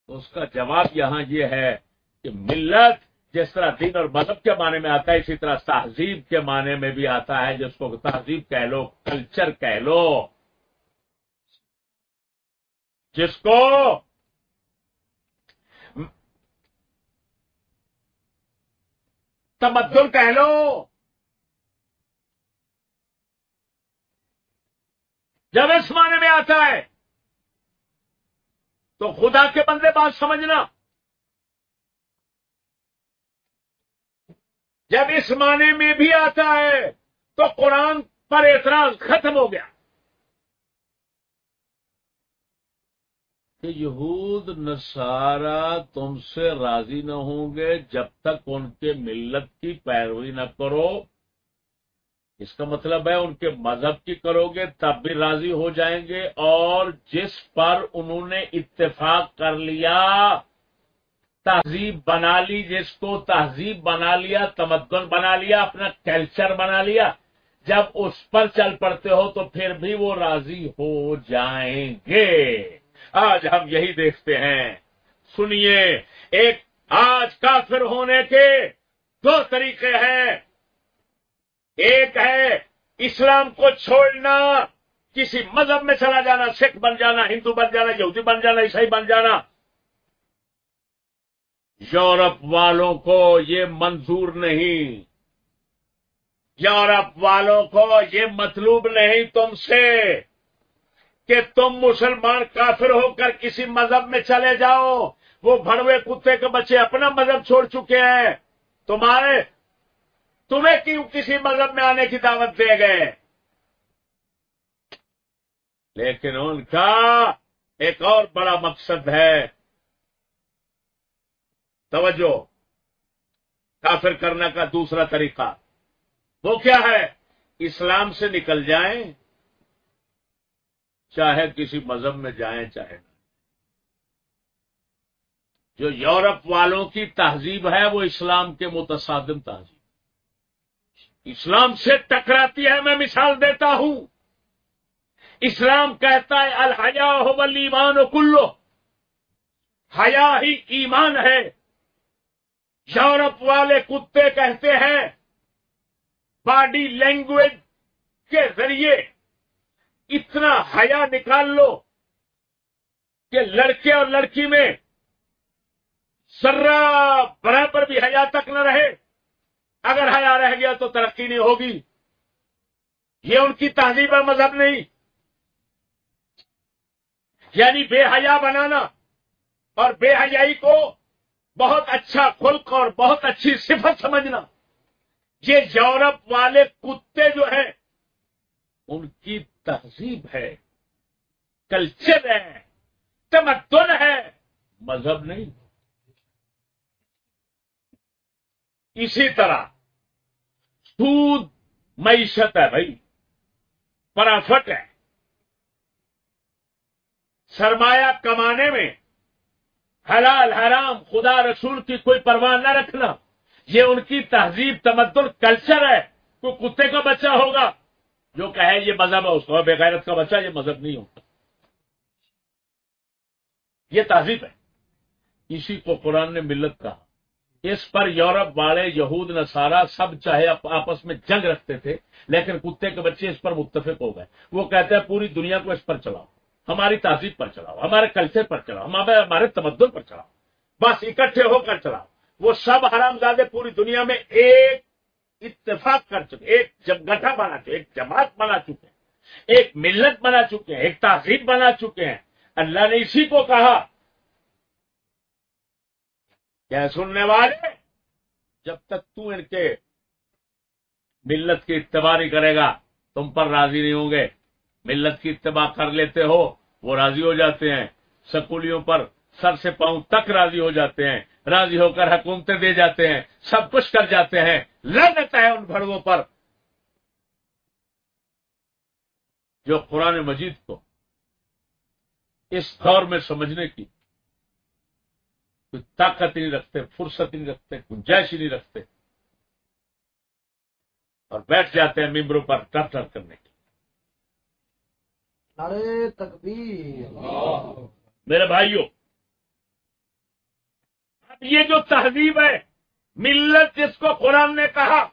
اس کا جواب یہاں یہ ہے کہ ملت جس طرح دین اور مذہب کے معنی میں آتا ہے، اسی طرح تہذیب کے معنی میں بھی آتا ہے۔ جس کو تہذیب کہہ لو، کلچر کہہ لو۔ جس کو تمدن کہہ لو۔ جب اس معنی میں آتا ہے، تو خدا کے بندے بات سمجھنا۔ جب اس معنی میں بھی آتا ہے، تو قرآن پر اعتراض ختم ہو گیا۔ کہ یہود نصارہ تم سے راضی نہ ہوں گے جب تک ان کے ملت کی پیروی نہ کرو۔ اس کا مطلب ہے ان کے مذہب کی کرو گے تب بھی راضی ہو جائیں گے اور جس پر انہوں نے اتفاق کر لیا، تہذیب بنا لی، جس کو تہذیب بنا لیا، تمدن بنا لیا، اپنا کلچر بنا لیا۔ جب اس پر چل پڑتے ہو تو پھر بھی وہ راضی ہو جائیں گے۔ آج ہم یہی دیکھتے ہیں۔ سنیے، ایک آج کافر ہونے کے دو طریقے ہیں۔ ایک ہے اسلام کو چھوڑنا، کسی مذہب میں چلا جانا، سکھ بن جانا، ہندو بن جانا، یہودی بن جانا، عیسائی بن جانا۔ یورپ والوں کو یہ منظور نہیں۔ یورپ والوں کو یہ مطلوب نہیں تم سے۔ کہ تم مسلمان کافر ہو کر کسی مذہب میں چلے جاؤ۔ وہ بھڑوے کتے کے بچے اپنا مذہب چھوڑ چکے ہیں۔ تمہارے، تمہیں کیوں کسی مذہب میں آنے کی دعوت دے گئے؟ لیکن ان کا ایک اور بڑا مقصد ہے۔ توجہ۔ کافر کرنے کا دوسرا طریقہ۔ وہ کیا ہے؟ اسلام سے نکل جائیں چاہے کسی مذہب میں جائیں چاہے نہ جو یورپ والوں کی تہذیب ہے وہ اسلام کے متصادم تہذیب۔ اسلام سے ٹکراتی ہے میں مثال دیتا ہوں۔ اسلام کہتا ہے، الحیا ہو ایمان و کلو۔ حیا ہی ایمان ہے۔ یورپ والے کتے کہتے ہیں، باڈی لینگویج کے ذریعے اتنا حیا نکال لو کہ لڑکے اور لڑکی میں سرا برابر بھی حیا تک نہ رہے۔ اگر حیا رہ گیا تو ترقی نہیں ہوگی۔ یہ ان کی تہذیب اور مذہب نہیں۔ یعنی بے حیا بنانا اور بے حیائی کو بہت اچھا خلق اور بہت اچھی صفت سمجھنا۔ یہ یورپ والے کتے جو ہیں، ان کی تہذیب ہے، کلچر ہے، تمدن ہے، مذہب نہیں۔ اسی طرح سود معیشت ہے بھائی، پرافٹ ہے۔ سرمایہ کمانے میں حلال حرام، خدا رسول کی کوئی پرواہ نہ رکھنا، یہ ان کی تہذیب، تمدن، کلچر ہے۔ کوئی کتے کا بچہ ہوگا جو کہے یہ مذہب ہے، اس کو بغیرت کا بچہ، یہ مذہب نہیں ہوتا۔ یہ تہذیب ہے۔ اسی کو قرآن نے ملت کہا۔ اس پر یورپ والے، یہود، نصارہ سب چاہے آپس میں جنگ رکھتے تھے، لیکن کتے کے بچے اس پر متفق ہو گئے۔ وہ کہتے ہیں، پوری دنیا کو اس پر چلاؤ۔ ہماری تہذیب پر چلاؤ، ہمارے کلچر پر چلاؤ ہمارے تمدن پر چلاؤ۔ بس اکٹھے ہو کر چلاؤ۔ وہ سب حرام زادے پوری دنیا میں ایک اتفاق کر چکے ایک جب گٹھا بنا چکے ایک جماعت بنا چکے ہیں، ایک ملت بنا چکے ہیں، ایک تہذیب بنا چکے ہیں۔ اللہ نے اسی کو کہا، کیا سننے والے؟ جب تک تو ان کے ملت کی اتباع نہیں کرے گا، تم پر راضی نہیں ہوں گے۔ ملت کی اتباع کر لیتے ہو، وہ راضی ہو جاتے ہیں۔ سکولیوں پر سر سے پاؤں تک راضی ہو جاتے ہیں راضی ہو کر حکومتیں دے جاتے ہیں سب کچھ کر جاتے ہیں۔ لیتا ہے ان بھڑوں پر۔ جو قرآن مجید کو اس دور میں سمجھنے کی کوئی طاقت نہیں رکھتے فرصت نہیں رکھتے گنجائش ہی نہیں رکھتے۔ اور بیٹھ جاتے ہیں ممبروں پر ٹر ٹر کرنے کی۔ ارے تکبیر۔ میرے بھائیوں اب یہ جو تہذیب ہے ملت جس کو قرآن نے کہا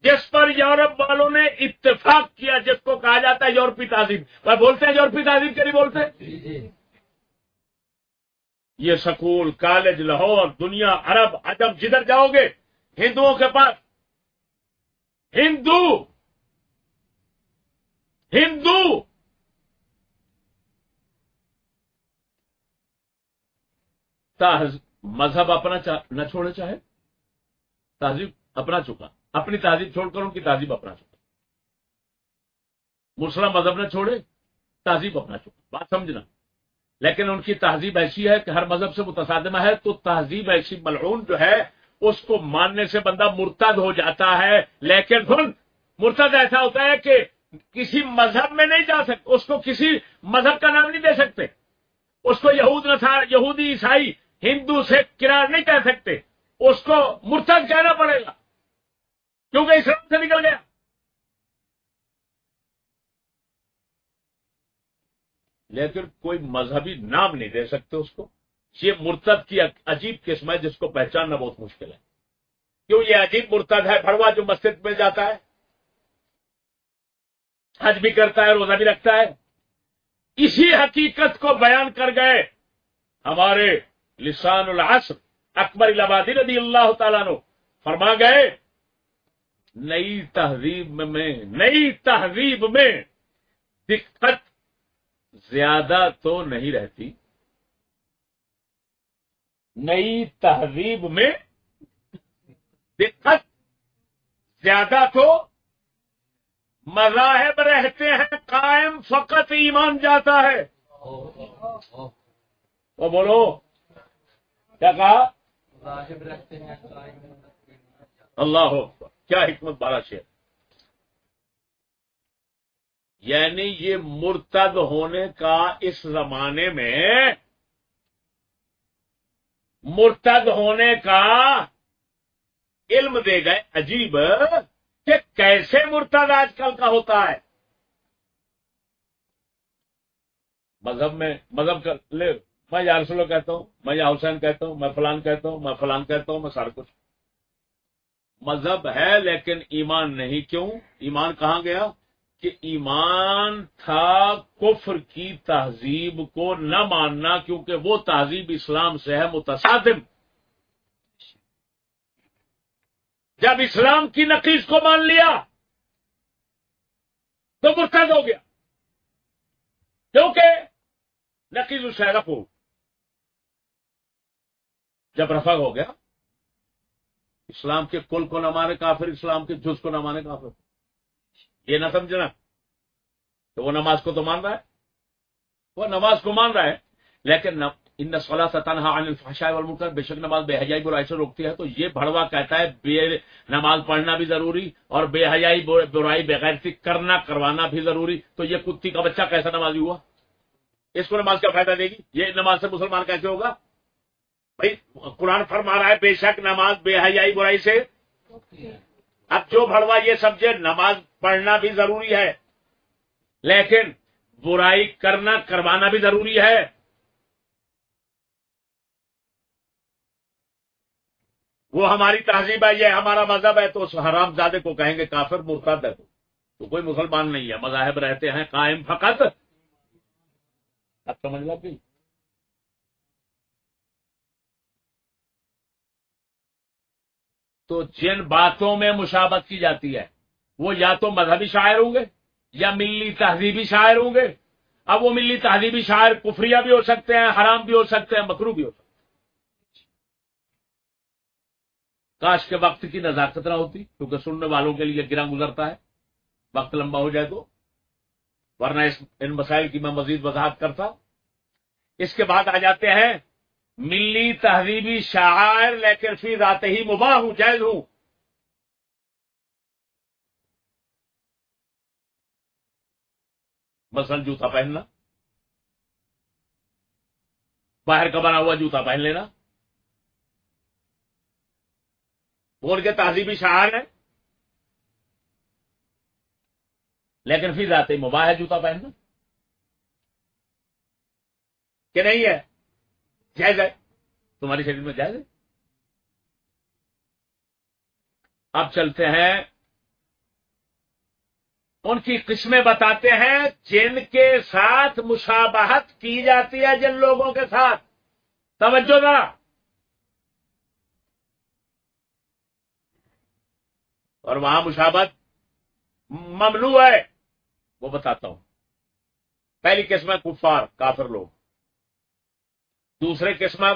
جس پر یورپ والوں نے اتفاق کیا جس کو کہا جاتا ہے یورپی تہذیب۔ بولتے ہیں یورپی تہذیب کے نہیں بولتے؟ جی جی۔ یہ سکول کالج لاہور دنیا عرب عجم جدھر جاؤ گے ہندوؤں کے پاس۔ ہندو! ہندو! مذہب اپنا نہ چھوڑے چاہے، تہذیب اپنا چکا۔ اپنی تہذیب چھوڑ کر ان کی تہذیب اپنا چکا۔ مسلم مذہب نہ چھوڑے، تہذیب اپنا چکا۔ بات سمجھنا۔ لیکن ان کی تہذیب ایسی ہے کہ ہر مذہب سے متصادمہ ہے، تو تہذیب ایسی ملعون جو ہے، اس کو ماننے سے بندہ مرتد ہو جاتا ہے۔ لیکن پھر مرتد ایسا ہوتا ہے کہ کسی مذہب میں نہیں جا سکتے، اس کو کسی مذہب کا نام نہیں دے سکتے۔ اس کو یہود نصار یہودی عیسائی ہندو سے کرار نہیں کہہ سکتے۔ اس کو مرتد کہنا پڑے گا۔ کیونکہ اسلام سے نکل گیا۔ لیکن کوئی مذہبی نام نہیں دے سکتے اس کو۔ یہ مرتد کی عجیب قسم ہے جس کو پہچاننا بہت مشکل ہے۔ کیوں یہ عجیب مرتد ہے؟ بھڑوا جو مسجد میں جاتا ہے، حج بھی کرتا ہے، روزہ بھی رکھتا ہے۔ اسی حقیقت کو بیان کر گئے ہمارے لسان العصر اکبر الہبادی رضی اللہ تعالیٰ نو فرما گئے نئی تہذیب میں نئی تہذیب میں دقت زیادہ تو نہیں رہتی۔ نئی تہذیب میں دقت زیادہ تو مذاہب رہتے ہیں قائم فقط ایمان جاتا ہے۔ تو بولو کیا کہا؟ اللہ ہو کیا حکمت بارہ شیر؟ یعنی یہ مرتد ہونے کا اس زمانے میں مرتد ہونے کا علم دے گئے عجیب کہ کیسے مرتد آج کل کا ہوتا ہے۔ مذہب میں، مذہب کا، لے میں یا رسولو کہتا ہوں، میں یا حسین کہتا ہوں، میں فلان کہتا ہوں، میں فلان کہتا ہوں، میں سارا کچھ۔ مذہب ہے لیکن ایمان نہیں، کیوں؟ ایمان کہاں گیا؟ کہ ایمان تھا کفر کی تہذیب کو نہ ماننا، کیونکہ وہ تہذیب اسلام سے ہے متصادم۔ جب اسلام کی نقیز کو مان لیا تو مرتد ہو گیا۔ کیونکہ نقیز الشرف ہو جب رفع ہو گیا، اسلام کے کل کو نہ مانے کافر، اسلام کے جز کو نہ مانے کافر۔ یہ نہ سمجھنا تو وہ نماز کو تو مان رہا ہے۔ وہ نماز کو مان رہا ہے، لیکن ان صلاح تنہا عن الفحشاء والمنکر، بے شک نماز بے حیائی برائی سے روکتی ہے۔ تو یہ بھڑوا کہتا ہے، بے نماز پڑھنا بھی ضروری اور بے حیائی برائی بغیر کرنا، کروانا بھی ضروری۔ تو یہ کتی کا بچہ کیسا نمازی ہوا؟ اس کو نماز کا فائدہ دے گی؟ یہ نماز سے مسلمان کیسے ہوگا؟ بھائی، قرآن فرما رہا ہے، بے شک نماز بے حیائی برائی سے۔ اب جو بھڑوا یہ سمجھے، نماز پڑھنا بھی ضروری ہے، لیکن برائی کرنا، کروانا بھی ضروری ہے۔ وہ ہماری تہذیب ہے، یہ ہمارا مذہب ہے، تو اس حرام زادے کو کہیں گے کافر، مرتد ہے۔ تو کوئی مسلمان نہیں ہے، مذاہب رہتے ہیں، قائم فقط۔ اب سمجھ لگ گئی؟ تو جن باتوں میں مشابت کی جاتی ہے، وہ یا تو مذہبی شاعر ہوں گے، یا ملی تہذیبی شاعر ہوں گے۔ اب وہ ملی تہذیبی شاعر کفریہ بھی ہو سکتے ہیں، حرام بھی ہو سکتے ہیں مکرو بھی ہو سکتے ہیں۔ کاش کے وقت کی نزاکت نہ ہوتی، کیونکہ سننے والوں کے لیے گرا گزرتا ہے۔ وقت لمبا ہو جائے تو۔ ورنہ اس ان مسائل کی میں مزید وضاحت کرتا اس کے بعد آ جاتے ہیں ملی تہذیبی شاعر، لیکن پھر آتے ہی مباح ہوں، جائز ہوں۔ مثلا جوتا پہننا باہر کا بنا ہوا جوتا پہن لینا۔ وہ ان کے تہذیبی شعار ہیں لیکن پھر آتے مباح ہے جوتا پہننا۔ کہ نہیں ہے؟ جائز ہے؟ تمہاری شریر میں جائز ہے؟ اب چلتے ہیں۔ ان کی قسمیں بتاتے ہیں جن کے ساتھ مشابہت کی جاتی ہے جن لوگوں کے ساتھ۔ توجہ ذرا۔ اور وہاں مشابت ممنوع ہے، وہ بتاتا ہوں۔ پہلی قسم ہے کفار، کافر لوگ۔ دوسرے قسم ہے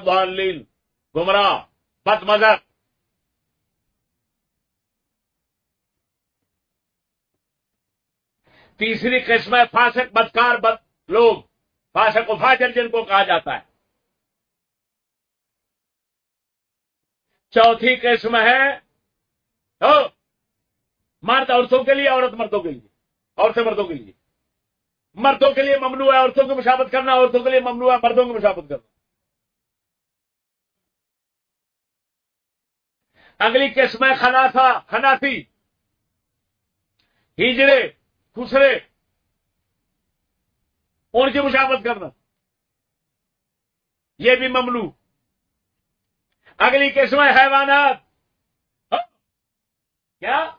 گمراہ بد مذہب تیسری قسم ہے فاسق، بدکار، بد لوگ۔ فاسق و فاجر جن کو کہا جاتا ہے۔ چوتھی قسم ہے مرد عورتوں کے لیے، عورت مردوں کے لیے۔ عورتیں مردوں کے لیے۔ مردوں کے لیے ممنوع ہے، عورتوں کی مشابت کرنا، عورتوں کے لیے ممنوع ہے، مردوں کی مشابت کرنا۔ اگلی قسم ہے خناسا خناسی ہجڑے خسرے۔ ان کی مشابت کرنا۔ یہ بھی ممنوع۔ اگلی قسم ہے حیوانات۔ کیا؟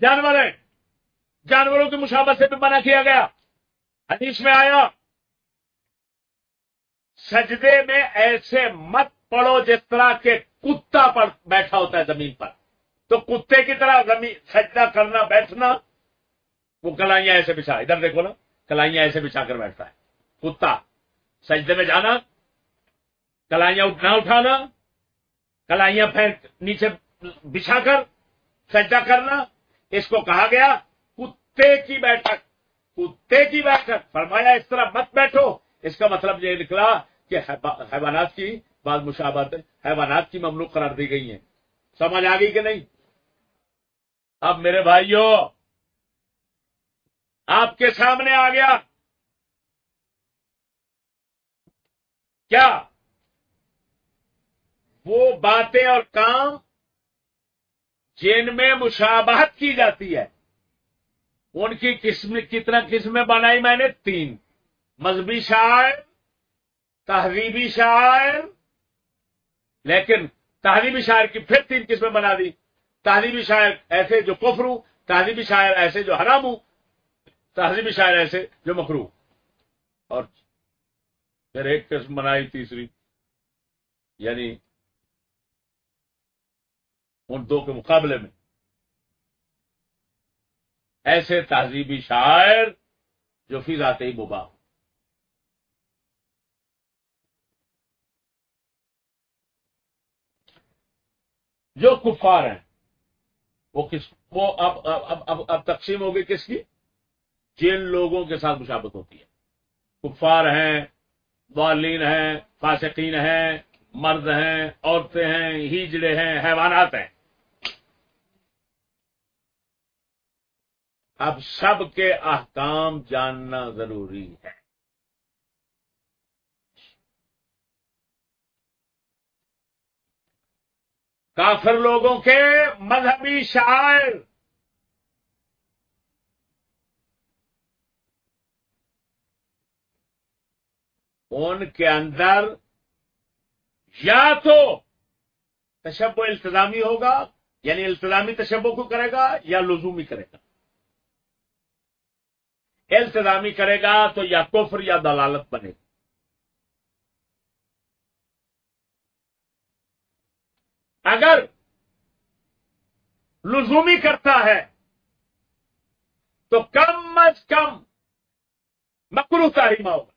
جانور ہیں۔ جانوروں کی مشابت سے بھی منع کیا گیا۔ حدیث میں آیا، سجدے میں ایسے مت پڑو جس طرح کے کتا پر بیٹھا ہوتا ہے زمین پر۔ تو کتے کی طرح زمین سجدہ کرنا، بیٹھنا، وہ کلائیاں ایسے بچھا، ادھر دیکھو نا، کلائیاں ایسے بچھا کر بیٹھتا ہے۔ کتا، سجدے میں جانا، کلائیاں اٹھنا اٹھانا، کلائیاں پھینک، نیچے بچھا کر سجدہ کرنا۔ اس کو کہا گیا، کتے کی بیٹھک، کتے کی بیٹھک۔ فرمایا، اس طرح مت بیٹھو۔ اس کا مطلب یہ نکلا کہ حیوانات کی بعض مشابت حیوانات کی مملوک قرار دی گئی ہیں۔ سمجھ آ گئی کہ نہیں؟ اب میرے بھائیوں آپ کے سامنے آ گیا۔ کیا؟ وہ باتیں اور کام جن میں مشابہت کی جاتی ہے۔ ان کی قسم، کتنا قسمیں بنائی میں نے؟ تین۔ مذہبی شاعر، تہذیبی شاعر لیکن تہذیبی شاعر کی پھر تین قسمیں بنا دی۔ تہذیبی شاعر ایسے جو کفرو تہذیبی شاعر ایسے جو حرام ہوں، تہذیبی شاعر ایسے جو مکرو اور پھر ایک قسم بنائی تیسری۔ یعنی ان دو کے مقابلے میں۔ ایسے تہذیبی شاعر جو فی ذات ہی مباح جو کفار ہیں، وہ کس وہ اب اب اب اب تقسیم ہوگی کس کی؟ جن لوگوں کے ساتھ مشابت ہوتی ہے۔ کفار ہیں والین ہیں، فاسقین ہیں، مرد ہیں، عورتیں ہیں ہیجڑے ہیں، حیوانات ہیں۔ اب سب کے احکام جاننا ضروری ہے۔ کافر لوگوں کے مذہبی شاعر ان کے اندر یا تو تشب التظامی ہوگا یعنی التظامی تشبو کو کرے گا یا لزومی کرے گا۔ التظامی کرے گا تو یا کفر یا دلالت بنے گا۔ اگر لزومی کرتا ہے، تو کم از کم مکرو تاریمہ ہوگا۔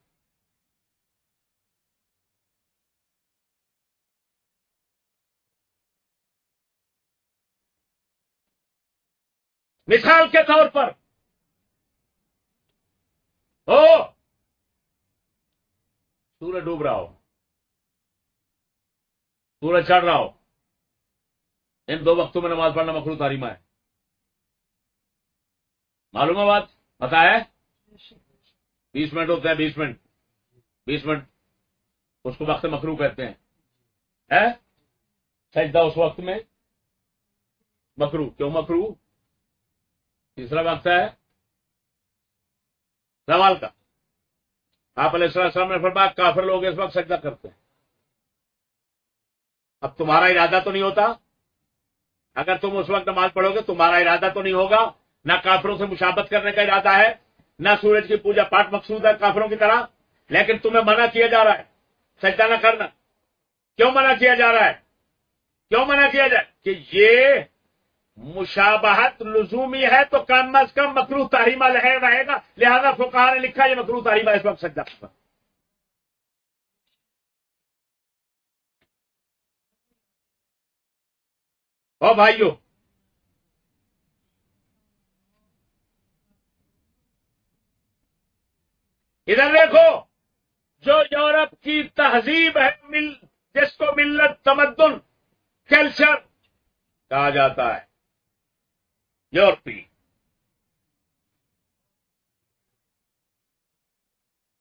مثال کے طور پر، ہو، سورج ڈوب رہا ہو، سورج چڑھ رہا ہو۔ ان دو وقتوں میں نماز پڑھنا مخلوط تاریمہ ہے۔ معلوم ہے بات؟ پتا ہے؟ بیس منٹ ہوتے ہیں، بیس منٹ۔ بیس منٹ۔ اس کو وقت مکرو کہتے ہیں۔ سجدہ اس وقت میں مکرو کیوں مکرو تیسرا وقت ہے۔ سوال کا۔ آپ علیہ السلام نے فرمایا، کافر لوگ اس وقت سجدہ کرتے ہیں۔ اب تمہارا ارادہ تو نہیں ہوتا؟ اگر تم اس وقت نماز پڑھو گے، تمہارا ارادہ تو نہیں ہوگا، نہ کافروں سے مشابت کرنے کا ارادہ ہے، نہ سورج کی پوجا پاٹ مقصود ہے کافروں کی طرح، لیکن تمہیں منع کیا جا رہا ہے۔ سجدہ نہ کرنا۔ کیوں منع کیا جا رہا ہے؟ کیوں منع کیا جائے کہ یہ مشابہت لزومی ہے تو کم از کم مکرو تاریمہ لہے رہے گا۔ لہذا فکار نے لکھا، یہ مکرو تاریمہ اس وقت سجدہ او بھائیو، ادھر دیکھو، جو یورپ کی تہذیب ہے، مل، جس کو ملت تمدن، کلچر کہا جاتا ہے، یورپی۔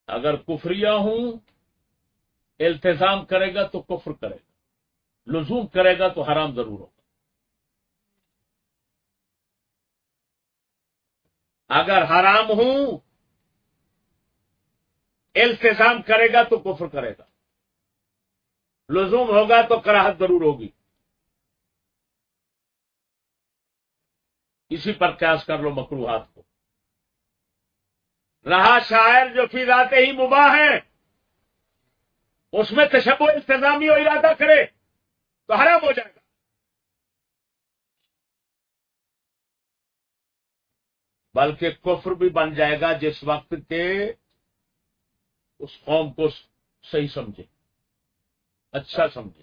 اگر کفریا ہوں التظام کرے گا تو کفر کرے گا، لزوم کرے گا تو حرام ضرور ہوگا۔ اگر حرام ہوں التظام کرے گا تو کفر کرے گا۔ لزوم ہوگا تو کراہت ضرور ہوگی۔ اسی پر قیاس کر لو مکروحات کو۔ رہا شاعر جو فی ذات ہی مباح ہے، اس میں تشب و انتظامی و ارادہ کرے تو حرام ہو جائے گا۔ بلکہ کفر بھی بن جائے گا جس وقت کے اس قوم کو صحیح سمجھے اچھا سمجھے۔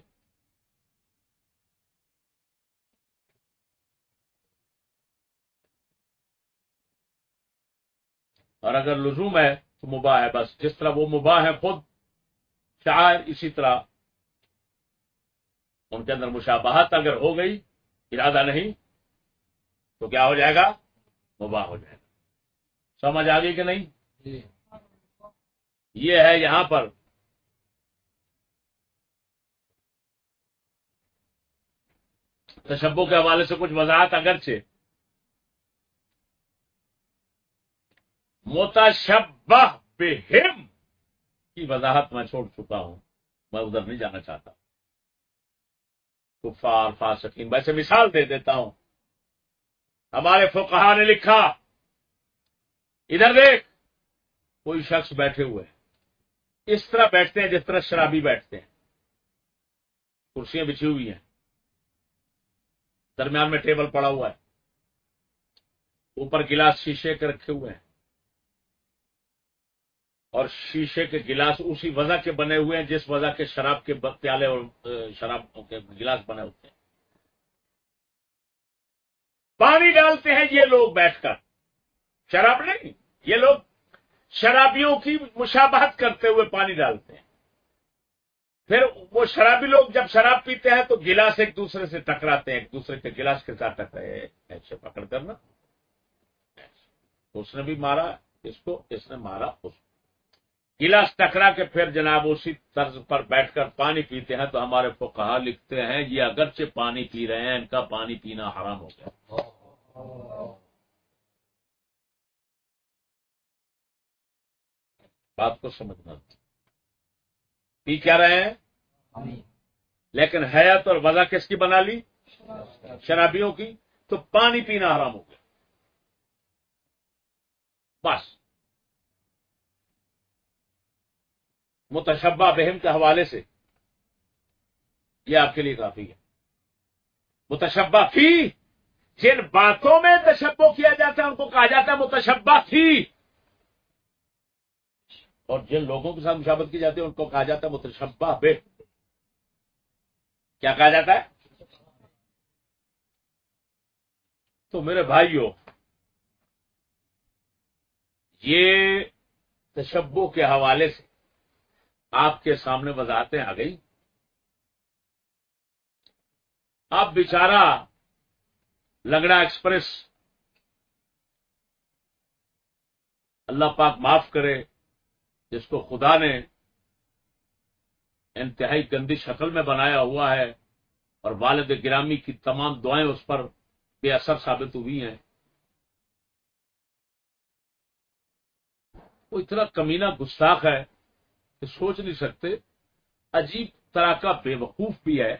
اور اگر لزوم ہے تو مباح ہے، بس جس طرح وہ مباح ہے خود شاعر اسی طرح۔ ان کے اندر مشابہت اگر ہو گئی، ارادہ نہیں، تو کیا ہو جائے گا؟ مباح ہو جائے گا۔ سمجھ آ گئی کہ نہیں؟ جی۔ یہ ہے یہاں پر۔ تشبوں کے حوالے سے کچھ وضاحت اگرچہ۔ متشبہ بہم کی وضاحت میں چھوڑ چکا ہوں۔ میں ادھر نہیں جانا چاہتا۔ کفار فاسقین ویسے مثال دے دیتا ہوں۔ ہمارے فقہا نے لکھا، ادھر دیکھ، کوئی شخص بیٹھے ہوئے اس طرح بیٹھتے ہیں جس طرح شرابی بیٹھتے ہیں۔ کرسیاں بچھی ہوئی ہیں۔ درمیان میں ٹیبل پڑا ہوا ہے۔ اوپر گلاس شیشے کے رکھے ہوئے ہیں۔ اور شیشے کے گلاس اسی وجہ کے بنے ہوئے ہیں جس وجہ کے شراب کے پیالے اور شراب کے گلاس بنے ہوتے ہیں۔ پانی ڈالتے ہیں یہ لوگ بیٹھ کر۔ شراب نہیں، یہ لوگ شرابیوں کی مشابہت کرتے ہوئے پانی ڈالتے ہیں۔ پھر وہ شرابی لوگ جب شراب پیتے ہیں تو گلاس ایک دوسرے سے ٹکراتے ہیں، ایک دوسرے کے گلاس کے ساتھ ٹکرے ایسے پکڑ کرنا۔ اس نے بھی مارا، اس کو، اس نے مارا، اس کو۔ گلاس ٹکرا کے پھر جناب اسی طرز پر بیٹھ کر پانی پیتے ہیں تو ہمارے کو کہا لکھتے ہیں یہ اگرچہ پانی پی رہے ہیں ان کا پانی پینا حرام ہو گیا۔ بات کو سمجھنا۔ پی کیا رہے ہیں؟ لیکن حیات اور وضع کس کی بنا لی؟ شرابیوں کی۔ تو پانی پینا حرام ہو گیا۔ بس۔ متشبہ بہم کے حوالے سے یہ آپ کے لیے کافی ہے۔ متشبہ فی جن باتوں میں تشبہ کیا جاتا ہے، ان کو کہا جاتا ہے متشبہ فی اور جن لوگوں کے ساتھ مشابت کی جاتی ہے، ان کو کہا جاتا ہے متشبہ بے۔ کیا کہا جاتا ہے؟ تو میرے بھائیوں یہ تشبو کے حوالے سے آپ کے سامنے وضاحتیں آ گئی آپ بیچارہ لنگڑا ایکسپریس، اللہ پاک معاف کرے، جس کو خدا نے انتہائی گندی شکل میں بنایا ہوا ہے اور والد گرامی کی تمام دعائیں اس پر بے اثر ثابت ہوئی ہیں۔ وہ اتنا کمینہ گستاخ ہے۔ کہ سوچ نہیں سکتے۔ عجیب طرح کا بے وقوف بھی ہے۔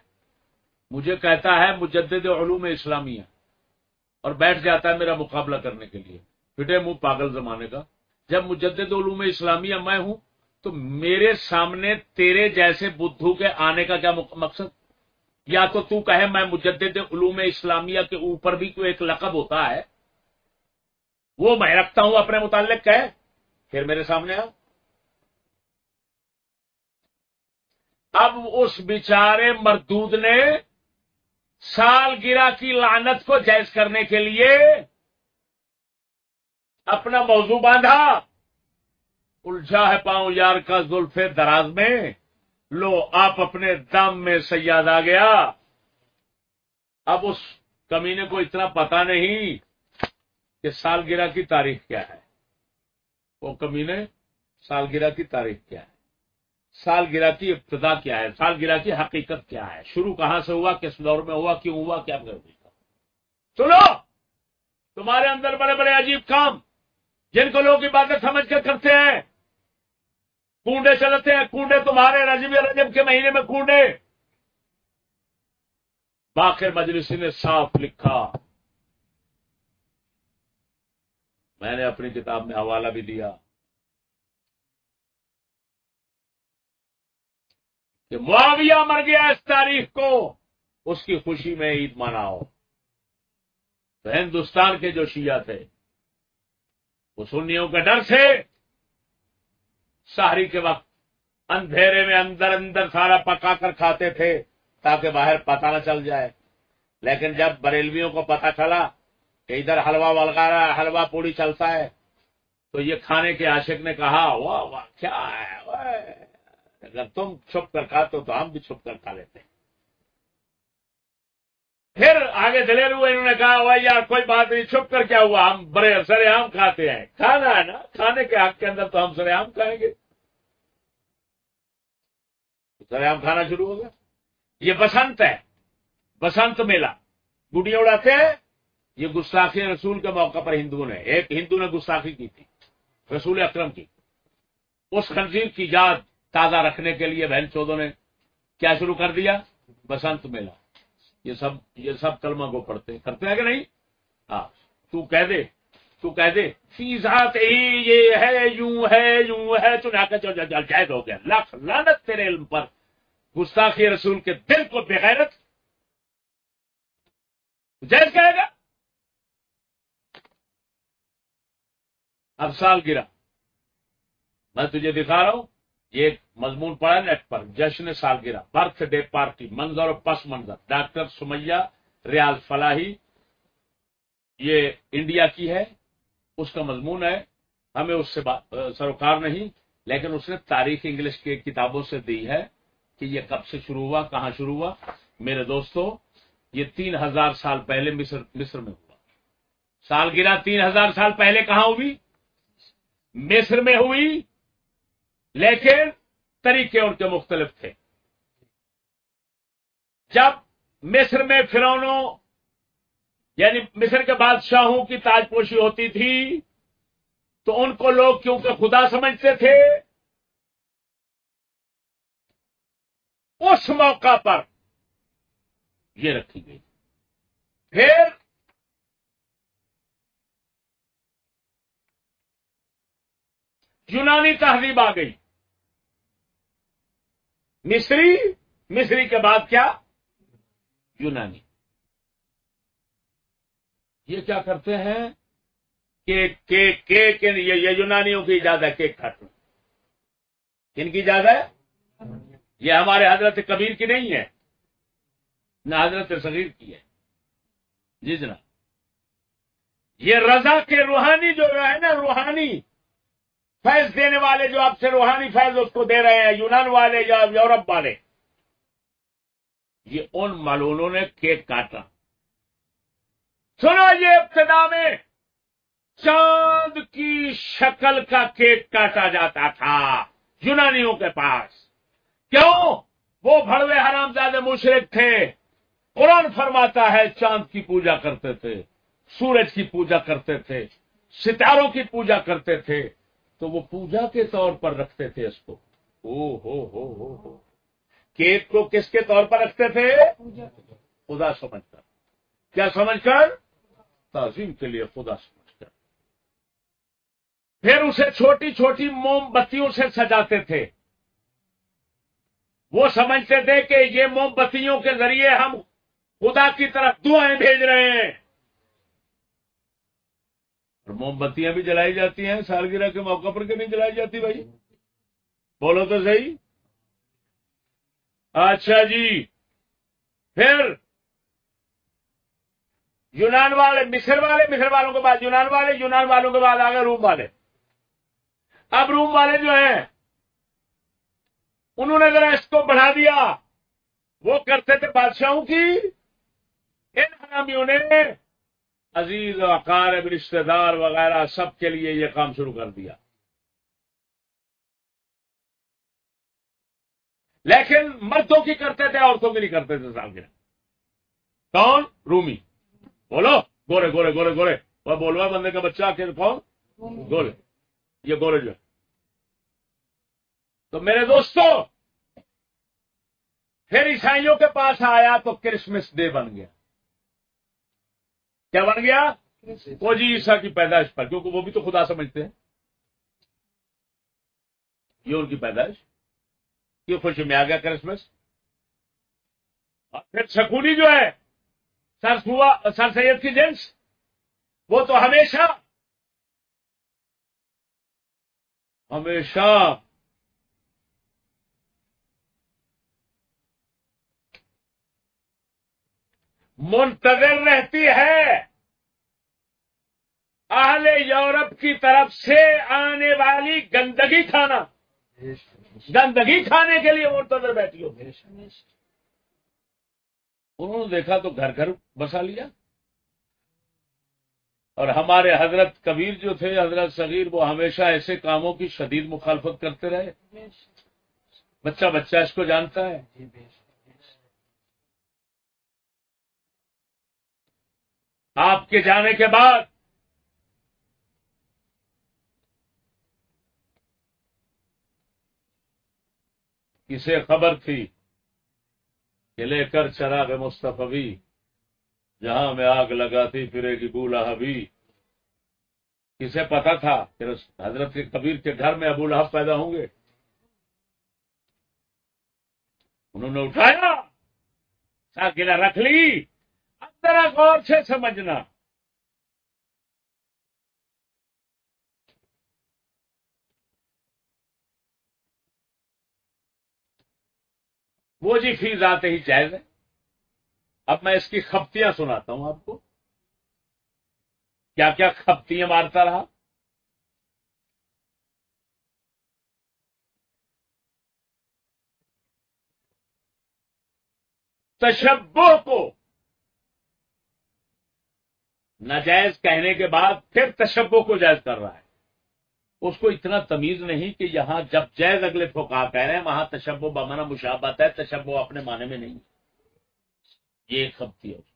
مجھے کہتا ہے، مجدد علوم اسلامیہ۔ اور بیٹھ جاتا ہے میرا مقابلہ کرنے کے لیے۔ پھٹے منہ پاگل زمانے کا۔ جب مجدد علوم اسلامیہ میں ہوں تو میرے سامنے تیرے جیسے بدھو کے آنے کا کیا مقصد؟ یا تو تو کہے، میں مجدد علوم اسلامیہ کے اوپر بھی کوئی ایک لقب ہوتا ہے۔ وہ میں رکھتا ہوں اپنے متعلق، کہے، پھر میرے سامنے آ اب اس بیچارے مردود نے سال گرا کی لانت کو جائز کرنے کے لیے اپنا موضوع باندھا۔ الجھا ہے پاؤں یار کا زلف دراز میں۔ لو، آپ اپنے دم میں سیاد آ گیا۔ اب اس کمینے کو اتنا پتا نہیں کہ سالگرہ کی تاریخ کیا ہے۔ وہ کمینے سالگرہ کی تاریخ کیا ہے۔ سالگرہ کی ابتدا کیا ہے؟ سالگرہ کی حقیقت کیا ہے؟ شروع کہاں سے ہوا؟ کس دور میں ہوا؟ کیوں ہوا؟ کیا کر سنو! تمہارے اندر بڑے بڑے عجیب کام، جن کو لوگ عبادت سمجھ کر کرتے ہیں۔ کنڈے چلتے ہیں کنڈے تمہارے رجب رجب کے مہینے میں کنڈے باخر مجلسی نے صاف لکھا۔ میں نے اپنی کتاب میں حوالہ بھی دیا۔ کہ معاویہ مر گیا اس تاریخ کو، اس کی خوشی میں عید مناؤ۔ تو ہندوستان کے جو شیعہ تھے، وہ سنیوں کے ڈر سے شہری کے وقت اندھیرے میں اندر اندر سارا پکا کر کھاتے تھے تاکہ باہر پتہ نہ چل جائے۔ لیکن جب بریلویوں کو پتا چلا کہ ادھر حلوا ولگارا حلوا پوڑی چلتا ہے، تو یہ کھانے کے عاشق نے کہا، واہ واہ، کیا ہے اگر تم چھپ کر کھاتے ہو تو ہم بھی چھپ کر کھا لیتے ہیں۔ پھر آگے دلیر ہوئے انہوں نے کہا وہ یار، کوئی بات نہیں، چھپ کر کیا ہوا؟ ہم بڑے سر عام کھاتے ہیں۔ کھانا ہے نا؟ کھانے کے حق کے اندر تو ہم سر عام کھائیں گے۔ سر عام کھانا شروع ہوگا یہ بسنت ہے، بسنت میلہ۔ گڈیاں اڑاتے ہیں۔ یہ گستاخی رسول کے موقع پر ہندو نے، ایک ہندو نے گستاخی کی تھی، رسول اکرم کی۔ اس خنزیر کی یاد تازہ رکھنے کے لیے بہن چودوں نے کیا شروع کر دیا؟ بسنت میلہ۔ یہ سب یہ سب کلمہ کو پڑھتے کرتے ہیں کہ نہیں؟ ہاں۔ تو کہہ دے، تو کہہ دے۔ فیضات یہ ہے، یوں ہے یوں ہے۔ تو جائز ہو گیا۔ لاکھ لانت تیرے علم پر۔ گستاخی رسول کے دل کو بغیرت جائز کہے گا۔ اب سال گرا۔ میں تجھے دکھا رہا ہوں۔ یہ مضمون پڑا نیٹ پر، جشن سالگرہ، برتھ ڈے پارٹی، منظر و پس منظر۔ ڈاکٹر سمیہ ریاض فلاحی، یہ انڈیا کی ہے، اس کا مضمون ہے۔ ہمیں اس سے سروکار نہیں، لیکن اس نے تاریخ انگلش کی کتابوں سے دی ہے کہ یہ کب سے شروع ہوا، کہاں شروع ہوا۔ میرے دوستو، یہ تین ہزار سال پہلے مصر مصر میں ہوا۔ سالگرہ تین ہزار سال پہلے کہاں ہوئی؟ مصر میں ہوئی۔ لیکن طریقے ان کے مختلف تھے۔ جب مصر میں فرونوں یعنی مصر کے بادشاہوں کی تاج پوشی ہوتی تھی، تو ان کو لوگ کیونکہ خدا سمجھتے تھے، اس موقع پر یہ رکھی گئی۔ پھر یونانی تہذیب آ گئی۔ مصری؟ مصری کے بعد کیا؟ یونانی۔ یہ کیا کرتے ہیں؟ کیک کیک کیک یہ یونانیوں کی اجازت ہے، کیک کھاٹو کن کی اجازت ہے؟ یہ ہمارے حضرت کبیر کی نہیں ہے، نہ حضرت صغیر کی ہے۔ جی جناب، یہ رضا کے روحانی جو ہے نا، روحانی فیض دینے والے جو آپ سے روحانی فیض اس کو دے رہے ہیں، یونان والے یا یورپ والے، یہ ان مالونوں نے کیک کاٹا۔ سنو یہ ابتدا میں چاند کی شکل کا کیک کاٹا جاتا تھا یونانیوں کے پاس۔ کیوں؟ وہ بڑوے حرام زیادہ مشرق تھے۔ قرآن فرماتا ہے، چاند کی پوجا کرتے تھے، سورج کی پوجا کرتے تھے، ستاروں کی پوجا کرتے تھے۔ تو وہ پوجا کے طور پر رکھتے تھے اس کو۔ او ہو ہو ہو ہو۔ کیک کو کس کے طور پر رکھتے تھے؟ خدا سمجھ کر۔ کیا سمجھ کر؟ تعظیم کے لیے خدا سمجھ کر۔ پھر اسے چھوٹی چھوٹی موم بتیوں سے سجاتے تھے۔ وہ سمجھتے تھے کہ یہ موم بتیوں کے ذریعے ہم خدا کی طرف دعائیں بھیج رہے ہیں۔ موم بتیاں بھی جلائی جاتی ہیں، سالگرہ کے موقع پر کہ نہیں جلائی جاتی بھائی؟ بولو تو صحیح۔ اچھا جی پھر یونان والے، مصر والے، مصر والوں کے بعد یونان والے، یونان والوں کے بعد آگے روم والے۔ اب روم والے جو ہیں، انہوں نے ذرا اس کو بڑھا دیا۔ وہ کرتے تھے بادشاہوں کی۔ ان حرامیوں نے عزیز اقارب رشتے دار وغیرہ سب کے لیے یہ کام شروع کر دیا۔ لیکن مردوں کی کرتے تھے، عورتوں کی نہیں کرتے تھے سالگرہ کون؟ رومی۔ بولو۔ گورے گورے گورے گورے۔ وہ بولوا بندے کا بچہ آخر کون؟ گورے۔ یہ گورے جو ہے۔ تو میرے دوستو، پھر عیسائیوں کے پاس آیا تو کرسمس ڈے بن گیا۔ کیا بن گیا؟ وہ جی عیسا کی پیدائش پر کیونکہ وہ بھی تو خدا سمجھتے ہیں۔ یہ ان کی پیدائش۔ یہ خوشی میں آ گیا کرسمس۔ اور پھر سکولی جو ہے سر سر سید کی جنس۔ وہ تو ہمیشہ ہمیشہ منتظر رہتی ہے۔ اہل یورپ کی طرف سے آنے والی گندگی کھانا۔ گندگی کھانے کے لیے منتظر بیٹھی ہو۔ انہوں نے دیکھا تو گھر گھر بسا لیا۔ اور ہمارے حضرت کبیر جو تھے، حضرت صغیر، وہ ہمیشہ ایسے کاموں کی شدید مخالفت کرتے رہے۔ بچہ بچہ اس کو جانتا ہے۔ آپ کے جانے کے بعد کسے خبر تھی کہ لے کر چراغ مصطفی، جہاں میں آگ لگاتی پھرے گی بولا حبی۔ کسے پتا تھا کہ حضرت کے کبیر کے گھر میں ابو لہب پیدا ہوں گے۔ انہوں نے اٹھایا، ساکلہ رکھ لی۔ ذرا غور سے سمجھنا۔ وہ جی فی ذات ہی جائز ہے۔ اب میں اس کی خپتیاں سناتا ہوں آپ کو۔ کیا کیا خپتیاں مارتا رہا؟ تشبہ کو۔ ناجائز کہنے کے بعد پھر تشبو کو جائز کر رہا ہے۔ اس کو اتنا تمیز نہیں کہ یہاں جب جائز اگلے فوکا کہہ رہے ہیں، وہاں تشبو بمانا مشابت ہے تشبو اپنے معنی میں نہیں۔ یہ ایک خبتی ہے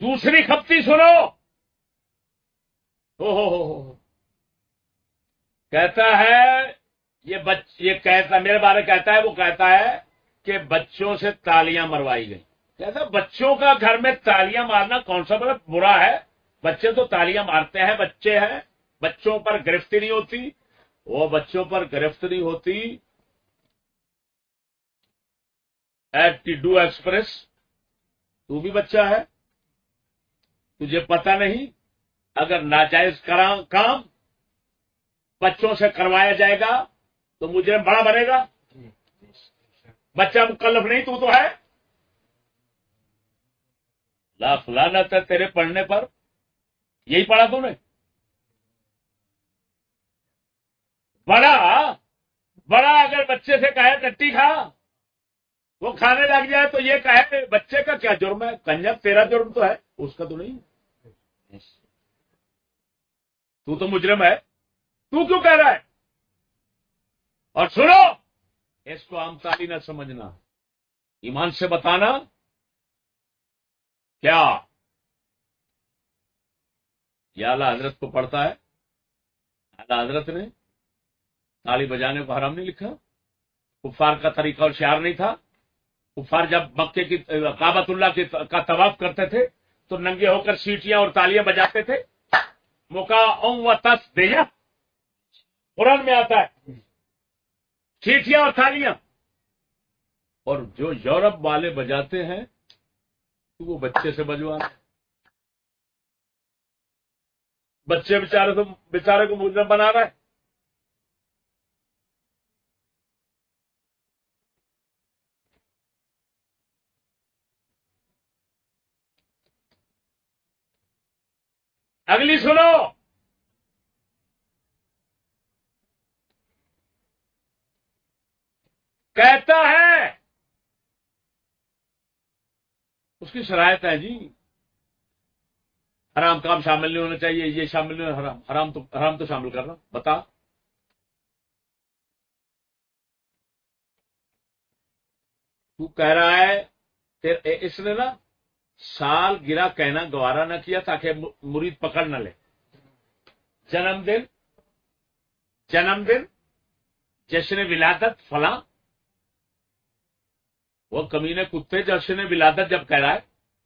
دوسری خپتی سنو۔ ہو ہو ہو کہتا ہے، یہ بچ، یہ کہتا، میرے بارے کہتا ہے، وہ کہتا ہے کہ بچوں سے تالیاں مروائی گئی کہتا بچوں کا گھر میں تالیاں مارنا کون سا مطلب برا ہے؟ بچے تو تالیاں مارتے ہیں، بچے ہیں۔ بچوں پر گرفت نہیں ہوتی۔ وہ بچوں پر گرفت نہیں ہوتی۔ ایٹ ٹی ڈو ایکسپریس، تو بھی بچہ ہے۔ تجھے پتہ نہیں اگر ناجائز کام بچوں سے کروایا جائے گا تو مجھے بڑا بنے گا۔ بچہ مکلف نہیں تو تو ہے۔ لا فلانت ہے تیرے پڑھنے پر۔ یہی پڑھا تو نے۔ بڑا بڑا اگر بچے سے کہے ٹٹی کھا۔ وہ کھانے لگ جائے تو یہ کہے بچے کا کیا جرم ہے؟ کنجر تیرا جرم تو ہے، اس کا تو نہیں۔ تو تو مجرم ہے۔ تو کیوں کہہ رہا ہے؟ اور سنو، اس کو عام تالی نہ سمجھنا۔ ایمان سے بتانا، کیا یا اللہ حضرت کو پڑھتا ہے؟ اعلی حضرت نے تالی بجانے کو حرام نہیں لکھا؟ کفار کا طریقہ اور شعر نہیں تھا؟ کفار جب مکے کی کابت اللہ کا طواف کرتے تھے، تو ننگے ہو کر سیٹیاں اور تالیاں بجاتے تھے۔ موقع و تس دیا قرآن میں آتا ہے۔ سیٹیاں اور تالیاں۔ اور جو یورپ والے بجاتے ہیں تو وہ بچے سے بجوا بچے بےچارے تو بےچارے کو مجرم بنا رہا ہے۔ اگلی سنو۔ کہتا ہے، اس کی شرائط ہے جی۔ حرام کام شامل نہیں ہونا چاہیے، یہ شامل نہیں حرام حرام تو حرام تو شامل کرنا، بتا۔ تو کہہ رہا ہے اس نے نا سال گرا کہنا گوارا نہ کیا تاکہ مرید پکڑ نہ لے۔ جنم دن جنم دن، جشن ولادت فلاں۔ وہ کمینے کتے جشن ولادت جب کہہ رہا ہے،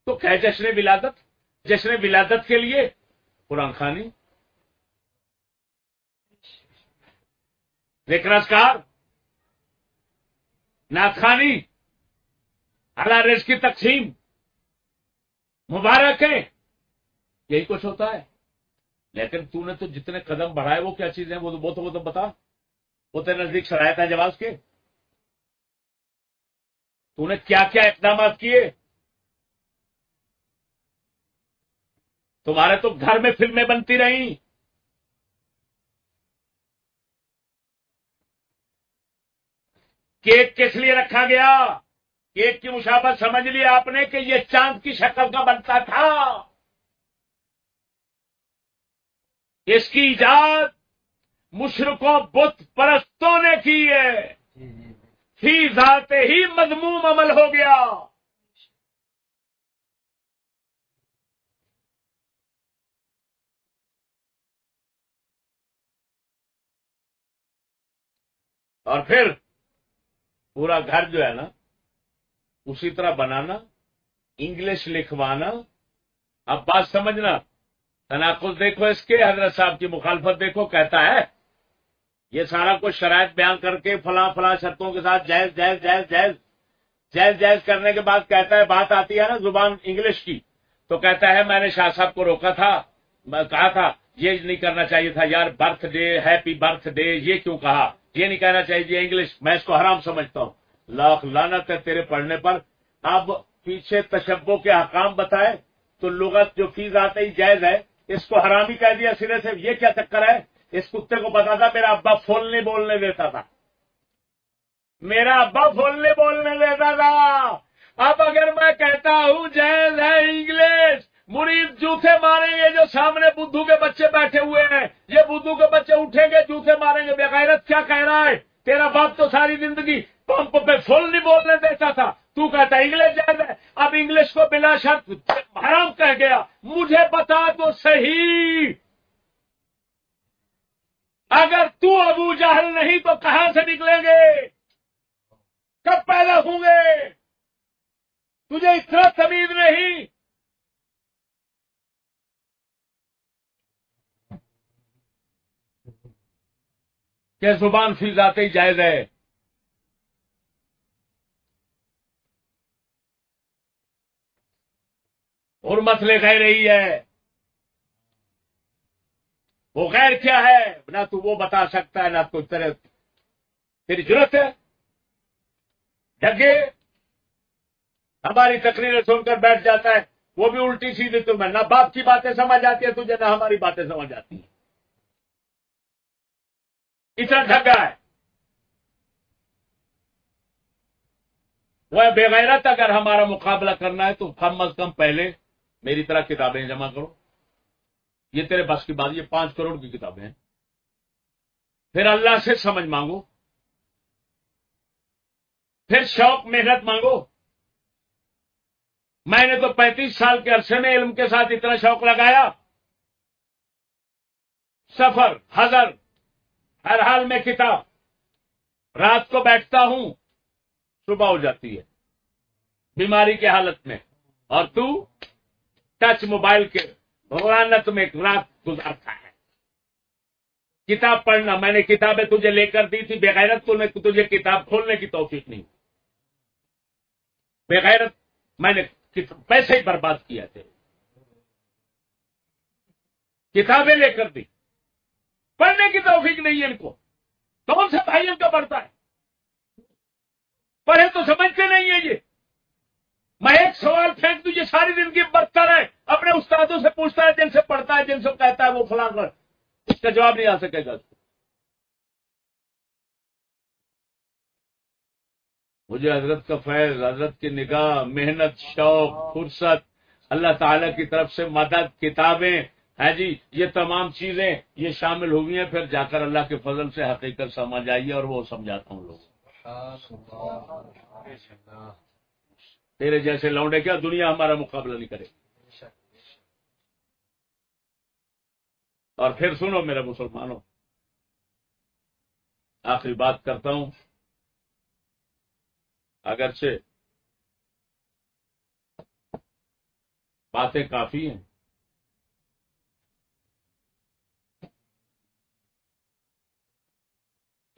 تو کہ جشن ولادت۔ جشن ولادت کے لیے قرآن خانی۔ ریکنسکار ناتخانی اللہ ریس کی تقسیم۔ مبارک ہے۔ یہی کچھ ہوتا ہے۔ لیکن تو نے تو جتنے قدم بڑھائے، وہ کیا چیزیں وہ تو وہ تو بتا۔ وہ تیرے نزدیک شرائط ہے جواز کے۔ تو نے کیا کیا اقدامات کیے؟ تمہارے تو گھر میں فلمیں بنتی رہی کیک کس لیے رکھا گیا؟ کیک کی مشابت سمجھ لی آپ نے کہ یہ چاند کی شکل کا بنتا تھا۔ اس کی ایجاد مشرقوں بت پرستوں نے کی ہے۔ فی ذات ہی مضموم عمل ہو گیا۔ اور پھر پورا گھر جو ہے نا اسی طرح بنانا، انگلش لکھوانا۔ اب بات سمجھنا، تناقض دیکھو اس کے، حضرت صاحب کی مخالفت دیکھو، کہتا ہے، یہ سارا کچھ شرائط بیان کر کے فلاں فلاں شرطوں کے ساتھ جائز جائز جائز جائز جائز جائز کرنے کے بعد کہتا ہے، بات آتی ہے نا زبان انگلش کی۔ تو کہتا ہے، میں نے شاہ صاحب کو روکا تھا کہا تھا، یہ نہیں کرنا چاہیے تھا، یار، birthday happy birthday, یہ کیوں کہا؟ یہ نہیں کہنا چاہیے انگلش، میں اس کو حرام سمجھتا ہوں۔ لاکھ لانت ہے تیرے پڑھنے پر۔ اب پیچھے تشبو کے حکام بتائے تو لغت جو فیس آتے ہی جائز ہے، اس کو حرام ہی کہہ دیا سرے سے۔ یہ کیا چکر ہے؟ اس کتے کو پتا تھا میرا ابا فول نہیں بولنے دیتا تھا۔ میرا ابا فول نہیں بولنے دیتا تھا۔ اب اگر میں کہتا ہوں جیز ہے انگلش، مرید جوتے ماریں گے جو سامنے بدھو کے بچے بیٹھے ہوئے ہیں۔ یہ بدھو کے بچے اٹھیں گے جوتے ماریں گے۔ بغیرت کیا کہہ رہا ہے؟ تیرا باپ تو ساری زندگی پمپ پہ فل نہیں بولنے دیتا تھا۔ تو کہتا انگلش جائز ہے۔ اب انگلش کو بلا شرط حرام کہہ گیا۔ مجھے بتا تو صحیح۔ اگر تو ابو جہل نہیں تو کہاں سے نکلیں گے؟ کب پیدا ہوں گے؟ تجھے اتنا تمیز نہیں۔ کہ زبان فی ذاتی جائز ہے۔ اور مسئلے کہہ رہی ہے۔ وہ غیر کیا ہے؟ نہ تو وہ بتا سکتا ہے، نہ تو طرح تیری ضرورت ہے۔ جگہ ہماری تقریر سن کر بیٹھ جاتا ہے۔ وہ بھی الٹی سیدھی تمہیں نہ باپ کی باتیں سمجھ آتی ہے، تجھے نہ ہماری باتیں سمجھ آتی ہیں۔ اتنا ڈھگا ہے وہ بےغیرت اگر ہمارا مقابلہ کرنا ہے تو کم از کم پہلے میری طرح کتابیں جمع کرو۔ یہ تیرے بس کی بات، یہ پانچ کروڑ کی کتابیں ہیں۔ پھر اللہ سے سمجھ مانگو۔ پھر شوق، محنت مانگو۔ میں نے تو پینتیس سال کے عرصے میں علم کے ساتھ اتنا شوق لگایا۔ سفر، حضر ہر حال میں کتاب رات کو بیٹھتا ہوں، صبح ہو جاتی ہے۔ بیماری کی حالت میں۔ اور تو ٹچ موبائل کے رانت میں ایک رات گزارتا ہے۔ کتاب پڑھنا، میں نے کتابیں تجھے لے کر دی تھی، بغیرت تو تجھے کتاب کھولنے کی توفیق نہیں۔ بغیرت میں نے پیسے ہی برباد کیا تھے۔ کتابیں لے کر دی۔ پڑھنے کی توفیق نہیں ہے ان کو۔ کون سے بھائی ان کا پڑھتا ہے۔ پڑھے تو سمجھتے نہیں ہے یہ۔ میں ایک سوال پھینک تجھے ساری زندگی برتا رہے، اپنے استادوں سے پوچھتا ہے، جن سے پڑھتا ہے، جن سے کہتا ہے، وہ فلاں کر اس کا جواب نہیں آ سکے گا۔ مجھے حضرت کا فیض، حضرت کی نگاہ، محنت، شوق، فرصت، اللہ تعالی کی طرف سے مدد، کتابیں ہے جی یہ تمام چیزیں یہ شامل ہوئی ہیں، پھر جا کر اللہ کے فضل سے حقیقت سمجھ آئیے اور وہ سمجھاتا ہوں لوگ تیرے جیسے لونڈے کیا دنیا ہمارا مقابلہ نہیں کرے؟ اور پھر سنو میرے مسلمانوں، آخری بات کرتا ہوں۔ اگرچہ باتیں کافی ہیں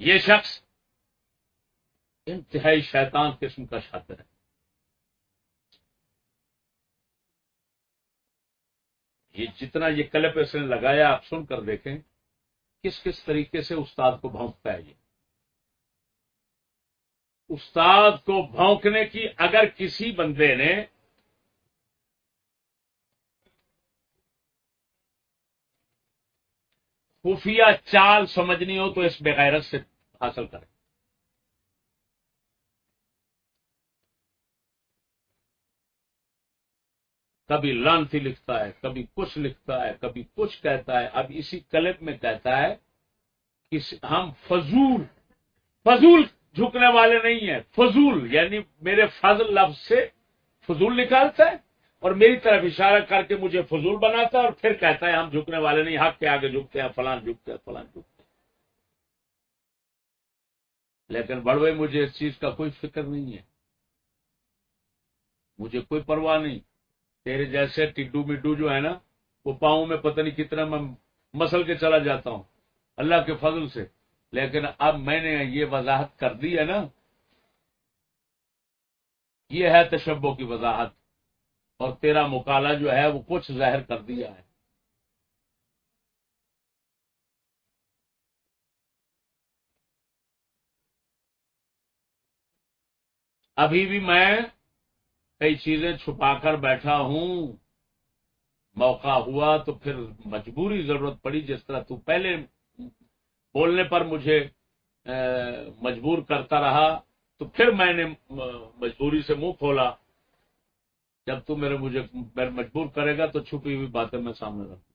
یہ شخص انتہائی شیطان قسم کا شاطر ہے۔ یہ جتنا یہ کلپ اس نے لگایا، آپ سن کر دیکھیں کس کس طریقے سے استاد کو بھونکتا ہے یہ۔ استاد کو بھونکنے کی اگر کسی بندے نے خفیہ چال سمجھنی ہو تو اس بغیرت سے حاصل کرے کبھی لانتی لکھتا ہے، کبھی کچھ لکھتا ہے، کبھی کچھ کہتا ہے۔ اب اسی کلپ میں کہتا ہے کہ ہم فضول فضول جھکنے والے نہیں ہیں۔ فضول یعنی میرے فضل لفظ سے فضول نکالتا ہے اور میری طرف اشارہ کر کے مجھے فضول بناتا ہے اور پھر کہتا ہے ہم جھکنے والے نہیں، حق کے آگے جھکتے ہیں فلان جھکتے ہیں فلان جھکتے ہیں۔ لیکن بڑوے، مجھے اس چیز کا کوئی فکر نہیں ہے۔ مجھے کوئی پرواہ نہیں۔ تیرے جیسے ٹڈو مڈو جو ہے نا، وہ پاؤں میں پتہ نہیں کتنا میں مسل کے چلا جاتا ہوں، اللہ کے فضل سے۔ لیکن اب میں نے یہ وضاحت کر دی ہے نا، یہ ہے تشبوں کی وضاحت۔ اور تیرا مکالا جو ہے، وہ کچھ ظاہر کر دیا ہے۔ ابھی بھی میں کئی چیزیں چھپا کر بیٹھا ہوں۔ موقع ہوا تو پھر مجبوری ضرورت پڑی، جس طرح تو پہلے بولنے پر مجھے مجبور کرتا رہا، تو پھر میں نے مجبوری سے منہ کھولا۔ جب تو میرے مجھے مجبور کرے گا تو چھپی ہوئی باتیں میں سامنے رکھوں۔